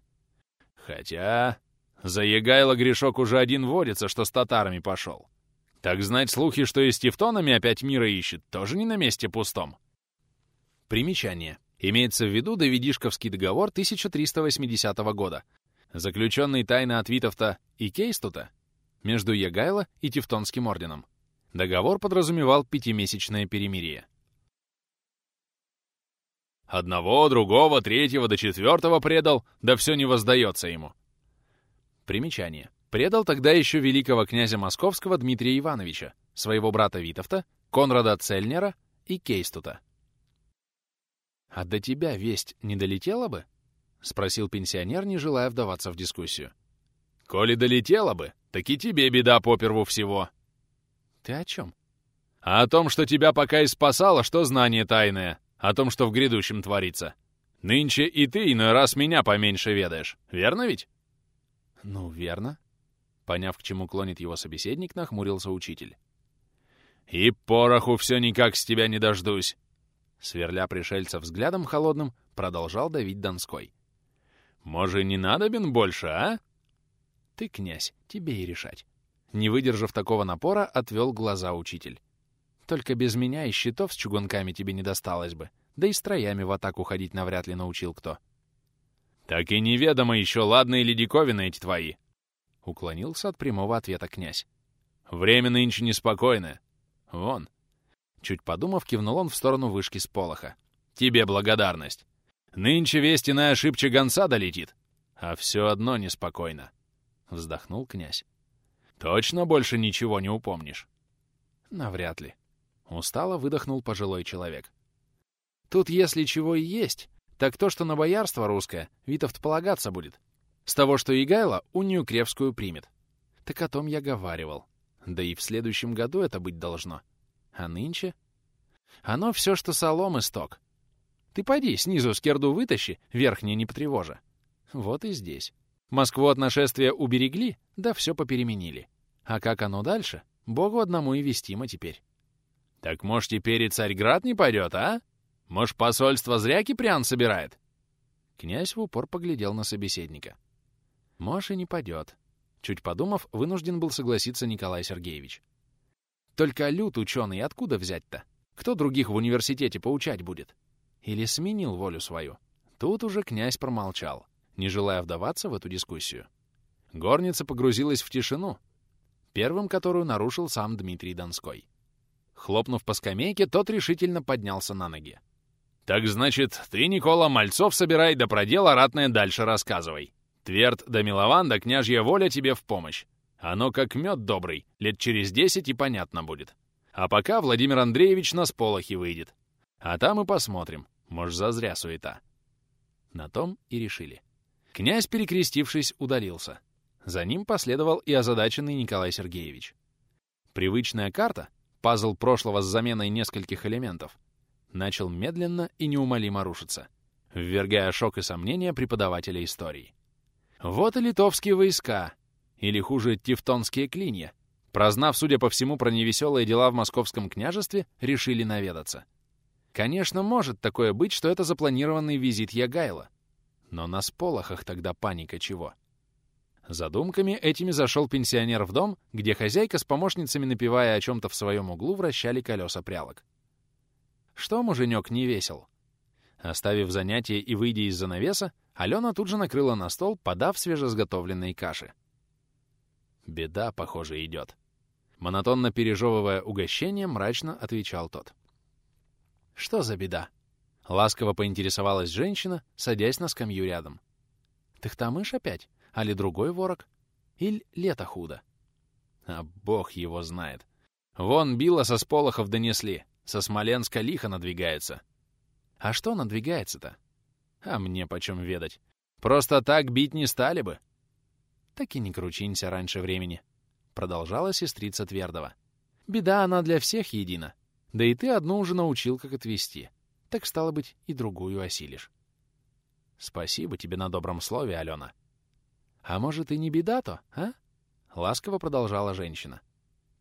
Хотя... За Егайло грешок уже один водится, что с татарами пошел. Так знать слухи, что и с тевтонами опять мира ищет, тоже не на месте пустом. Примечание. Имеется в виду Давидишковский договор 1380 года, заключенный тайно от Витовта и Кейстута между Егайло и Тевтонским орденом. Договор подразумевал пятимесячное перемирие. Одного, другого, третьего до четвертого предал, да все не воздается ему. Примечание. Предал тогда еще великого князя Московского Дмитрия Ивановича, своего брата Витовта, Конрада Цельнера и Кейстута. «А до тебя весть не долетела бы?» — спросил пенсионер, не желая вдаваться в дискуссию. «Коли долетела бы, так и тебе беда поперву всего». «Ты о чем?» «А о том, что тебя пока и спасало, что знание тайное, о том, что в грядущем творится. Нынче и ты иной раз меня поменьше ведаешь, верно ведь?» «Ну, верно». Поняв, к чему клонит его собеседник, нахмурился учитель. «И пороху все никак с тебя не дождусь!» Сверля пришельца взглядом холодным, продолжал давить Донской. «Может, не надобен больше, а?» «Ты, князь, тебе и решать». Не выдержав такого напора, отвел глаза учитель. «Только без меня и щитов с чугунками тебе не досталось бы, да и строями в атаку ходить навряд ли научил кто». «Так и неведомо еще, ладные ли диковины эти твои!» Уклонился от прямого ответа князь. «Время нынче неспокойное. Вон». Чуть подумав, кивнул он в сторону вышки с полоха. «Тебе благодарность. Нынче весть иная ошибча гонца долетит, а все одно неспокойно». Вздохнул князь. «Точно больше ничего не упомнишь?» «Навряд ли». Устало выдохнул пожилой человек. «Тут, если чего и есть, так то, что на боярство русское Витовт полагаться будет. С того, что Игайло унию Кревскую примет. Так о том я говаривал. Да и в следующем году это быть должно. А нынче? Оно все, что соломы сток. Ты поди, снизу скерду вытащи, верхнее не потревожа. Вот и здесь. Москву от нашествия уберегли, да все попеременили. А как оно дальше, богу одному и вестимо теперь. Так, может, теперь и Царьград не пойдет, а? Может, посольство зря Киприан собирает?» Князь в упор поглядел на собеседника. «Может, и не пойдет». Чуть подумав, вынужден был согласиться Николай Сергеевич. «Только лют ученый откуда взять-то? Кто других в университете поучать будет? Или сменил волю свою?» Тут уже князь промолчал, не желая вдаваться в эту дискуссию. Горница погрузилась в тишину, первым которую нарушил сам Дмитрий Донской. Хлопнув по скамейке, тот решительно поднялся на ноги. «Так значит, ты, Никола, мальцов собирай, да про дело ратное дальше рассказывай. Тверд да Милован, княжья воля тебе в помощь. Оно как мед добрый, лет через десять и понятно будет. А пока Владимир Андреевич на сполохи выйдет. А там и посмотрим, может, зазря суета». На том и решили. Князь, перекрестившись, удалился. За ним последовал и озадаченный Николай Сергеевич. Привычная карта, пазл прошлого с заменой нескольких элементов, начал медленно и неумолимо рушиться, ввергая шок и сомнения преподавателя истории. Вот и литовские войска, или хуже, тевтонские клинья, прознав, судя по всему, про невеселые дела в московском княжестве, решили наведаться. Конечно, может такое быть, что это запланированный визит Ягайла. Но на сполохах тогда паника чего? Задумками этими зашел пенсионер в дом, где хозяйка с помощницами, напивая о чем-то в своем углу, вращали колеса прялок. Что муженек не весел? Оставив занятие и выйдя из-за навеса, Алена тут же накрыла на стол, подав свежесготовленные каши. Беда, похоже, идет. Монотонно пережевывая угощение, мрачно отвечал тот. «Что за беда?» Ласково поинтересовалась женщина, садясь на скамью рядом. «Тахтамыш опять? Али другой ворог? Или лето худо?» А бог его знает. Вон Билла со сполохов донесли. Со Смоленска лихо надвигается. А что надвигается-то? А мне почем ведать. Просто так бить не стали бы. Так и не кручинься раньше времени. Продолжала сестрица Твердова. Беда она для всех едина. Да и ты одну уже научил, как отвести. Так, стало быть, и другую осилишь. Спасибо тебе на добром слове, Алена. А может, и не беда-то, а? Ласково продолжала женщина.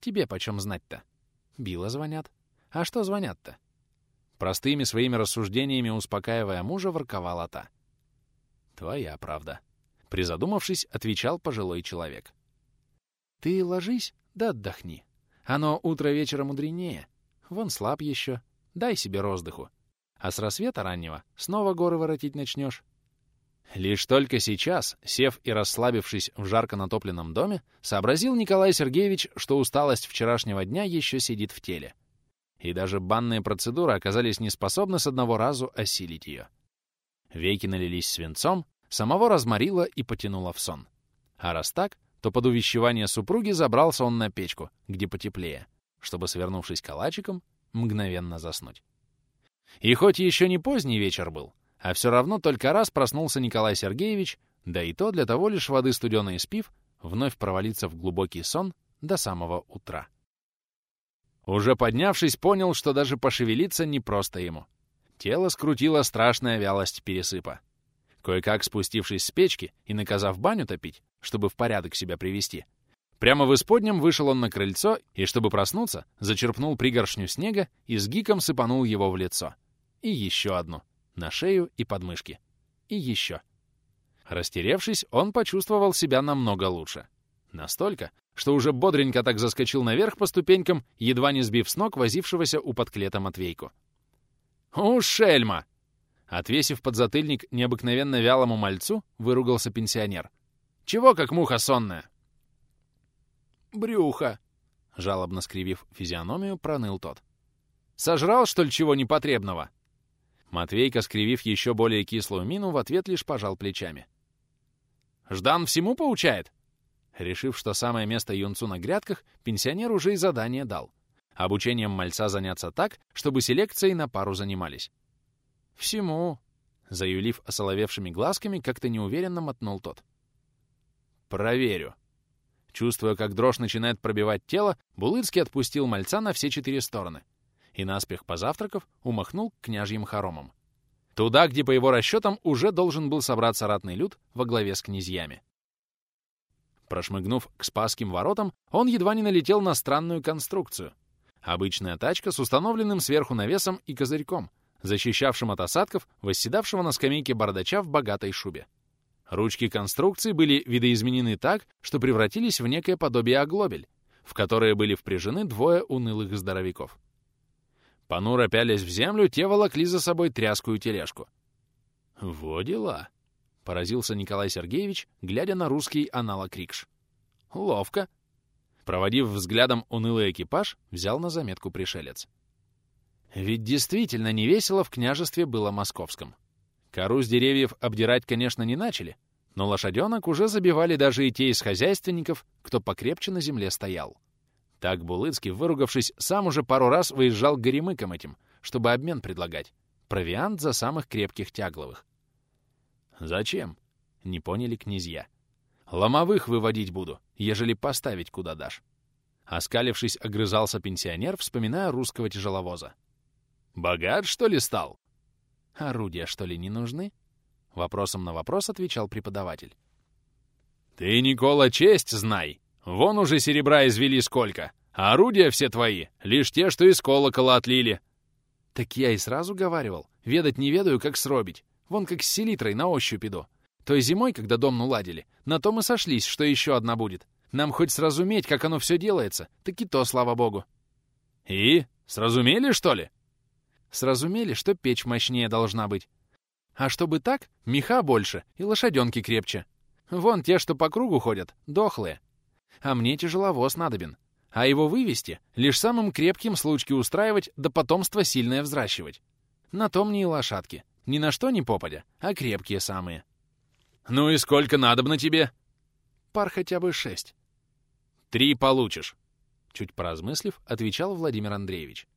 Тебе почем знать-то? Била звонят. А что звонят-то? Простыми своими рассуждениями успокаивая мужа, ворковала та. Твоя правда. Призадумавшись, отвечал пожилой человек. Ты ложись, да отдохни. Оно утро вечера мудренее. Вон слаб еще. Дай себе роздыху. А с рассвета раннего снова горы воротить начнешь. Лишь только сейчас, сев и расслабившись в жарко натопленном доме, сообразил Николай Сергеевич, что усталость вчерашнего дня еще сидит в теле. И даже банные процедуры оказались неспособны с одного разу осилить ее. Веки налились свинцом, самого разморило и потянуло в сон. А раз так, то под увещевание супруги забрался он на печку, где потеплее, чтобы, свернувшись калачиком, мгновенно заснуть. И хоть еще не поздний вечер был, а все равно только раз проснулся Николай Сергеевич, да и то для того лишь воды студеной спив, вновь провалиться в глубокий сон до самого утра. Уже поднявшись, понял, что даже пошевелиться не просто ему. Тело скрутило страшная вялость пересыпа. Кое-как спустившись с печки и наказав баню топить, чтобы в порядок себя привести, прямо в исподнем вышел он на крыльцо и, чтобы проснуться, зачерпнул пригоршню снега и с гиком сыпанул его в лицо. И еще одну — на шею и подмышки. И еще. Растеревшись, он почувствовал себя намного лучше. Настолько, что уже бодренько так заскочил наверх по ступенькам, едва не сбив с ног возившегося у подклета Матвейку. «У, шельма!» Отвесив подзатыльник необыкновенно вялому мальцу, выругался пенсионер. «Чего, как муха сонная?» «Брюхо!» Жалобно скривив физиономию, проныл тот. «Сожрал, что ли, чего непотребного?» Матвейка, скривив еще более кислую мину, в ответ лишь пожал плечами. «Ждан всему поучает?» Решив, что самое место юнцу на грядках, пенсионер уже и задание дал. Обучением мальца заняться так, чтобы селекцией на пару занимались. «Всему», — заюлив осоловевшими глазками, как-то неуверенно мотнул тот. «Проверю». Чувствуя, как дрожь начинает пробивать тело, Булыцкий отпустил мальца на все четыре стороны — и, наспех позавтракав, умахнул к княжьим хоромам. Туда, где, по его расчетам, уже должен был собраться ратный люд во главе с князьями. Прошмыгнув к Спасским воротам, он едва не налетел на странную конструкцию. Обычная тачка с установленным сверху навесом и козырьком, защищавшим от осадков восседавшего на скамейке бардача в богатой шубе. Ручки конструкции были видоизменены так, что превратились в некое подобие оглобель, в которые были впряжены двое унылых здоровяков. Понуро пялясь в землю, те волокли за собой тряскую тележку. «Во дела!» — поразился Николай Сергеевич, глядя на русский аналог рикш. «Ловко!» Проводив взглядом унылый экипаж, взял на заметку пришелец. Ведь действительно невесело в княжестве было московском. Кору с деревьев обдирать, конечно, не начали, но лошаденок уже забивали даже и те из хозяйственников, кто покрепче на земле стоял. Так Булыцкий, выругавшись, сам уже пару раз выезжал к горемыкам этим, чтобы обмен предлагать. Провиант за самых крепких тягловых. «Зачем?» — не поняли князья. «Ломовых выводить буду, ежели поставить куда дашь». Оскалившись, огрызался пенсионер, вспоминая русского тяжеловоза. «Богат, что ли, стал?» «Орудия, что ли, не нужны?» Вопросом на вопрос отвечал преподаватель. «Ты, Никола, честь знай!» Вон уже серебра извели сколько, а орудия все твои, лишь те, что из колокола отлили. Так я и сразу говаривал, ведать не ведаю, как сробить. Вон как с селитрой на ощупь иду. Той зимой, когда дом наладили, на то мы сошлись, что еще одна будет. Нам хоть сразуметь, как оно все делается, так и то, слава богу. И? Сразумели, что ли? Сразумели, что печь мощнее должна быть. А чтобы так, меха больше и лошаденки крепче. Вон те, что по кругу ходят, дохлые а мне тяжеловоз надобен. А его вывести — лишь самым крепким случки устраивать, да потомство сильное взращивать. На том не и лошадки. Ни на что не попадя, а крепкие самые. «Ну и сколько надобно тебе?» «Пар хотя бы шесть». «Три получишь», — чуть поразмыслив, отвечал Владимир Андреевич.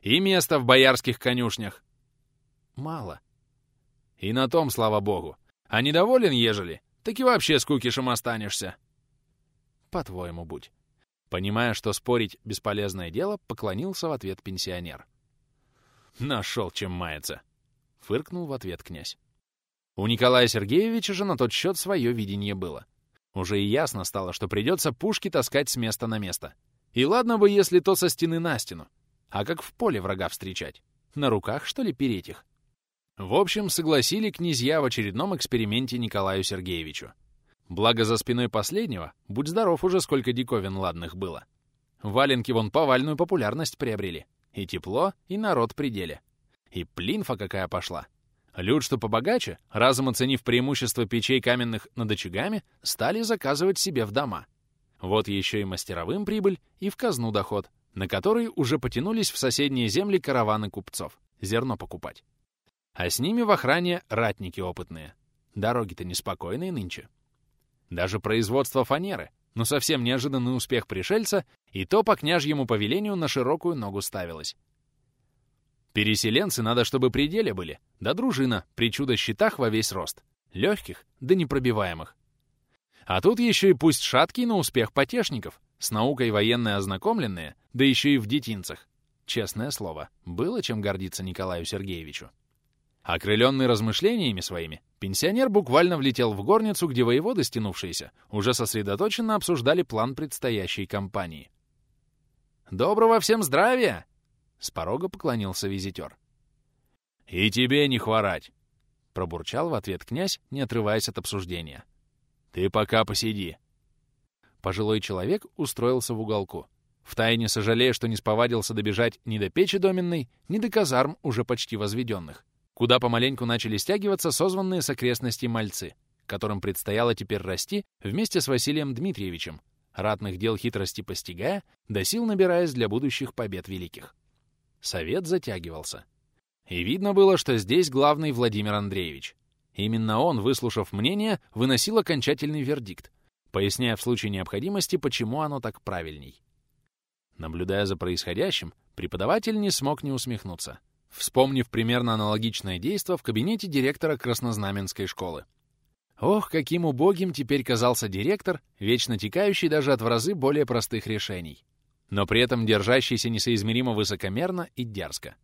«И место в боярских конюшнях». «Мало». «И на том, слава богу. А недоволен, ежели, так и вообще с кукишем останешься». По-твоему будь. Понимая, что спорить — бесполезное дело, поклонился в ответ пенсионер. «Нашел, чем маяться!» — фыркнул в ответ князь. У Николая Сергеевича же на тот счет свое видение было. Уже и ясно стало, что придется пушки таскать с места на место. И ладно бы, если то со стены на стену. А как в поле врага встречать? На руках, что ли, переть их? В общем, согласили князья в очередном эксперименте Николаю Сергеевичу. Благо за спиной последнего, будь здоров уже сколько диковин ладных было. Валенки вон повальную популярность приобрели. И тепло, и народ при деле. И плинфа какая пошла. Люд, что побогаче, разом оценив преимущество печей каменных над очагами, стали заказывать себе в дома. Вот еще и мастеровым прибыль, и в казну доход, на который уже потянулись в соседние земли караваны купцов, зерно покупать. А с ними в охране ратники опытные. Дороги-то неспокойные нынче. Даже производство фанеры, но совсем неожиданный успех пришельца, и то по княжьему повелению на широкую ногу ставилось. Переселенцы надо, чтобы при деле были, да дружина при чудо-щитах во весь рост, легких да непробиваемых. А тут еще и пусть шаткий, но успех потешников, с наукой военной ознакомленные, да еще и в детинцах. Честное слово, было чем гордиться Николаю Сергеевичу. Окрыленный размышлениями своими, пенсионер буквально влетел в горницу, где воеводы, стянувшиеся, уже сосредоточенно обсуждали план предстоящей кампании. «Доброго всем здравия!» — с порога поклонился визитер. «И тебе не хворать!» — пробурчал в ответ князь, не отрываясь от обсуждения. «Ты пока посиди!» Пожилой человек устроился в уголку, втайне сожалея, что не сповадился добежать ни до печи доменной, ни до казарм, уже почти возведенных куда помаленьку начали стягиваться созванные с окрестностей мальцы, которым предстояло теперь расти вместе с Василием Дмитриевичем, ратных дел хитрости постигая, до сил набираясь для будущих побед великих. Совет затягивался. И видно было, что здесь главный Владимир Андреевич. Именно он, выслушав мнение, выносил окончательный вердикт, поясняя в случае необходимости, почему оно так правильней. Наблюдая за происходящим, преподаватель не смог не усмехнуться вспомнив примерно аналогичное действо в кабинете директора Краснознаменской школы. Ох, каким убогим теперь казался директор, вечно текающий даже от в разы более простых решений, но при этом держащийся несоизмеримо высокомерно и дерзко.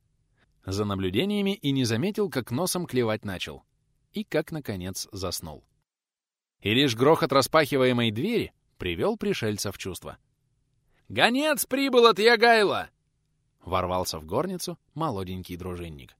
За наблюдениями и не заметил, как носом клевать начал. И как, наконец, заснул. И лишь грохот распахиваемой двери привел пришельца в чувство. «Гонец прибыл от Ягайла!» Ворвался в горницу молоденький дружинник.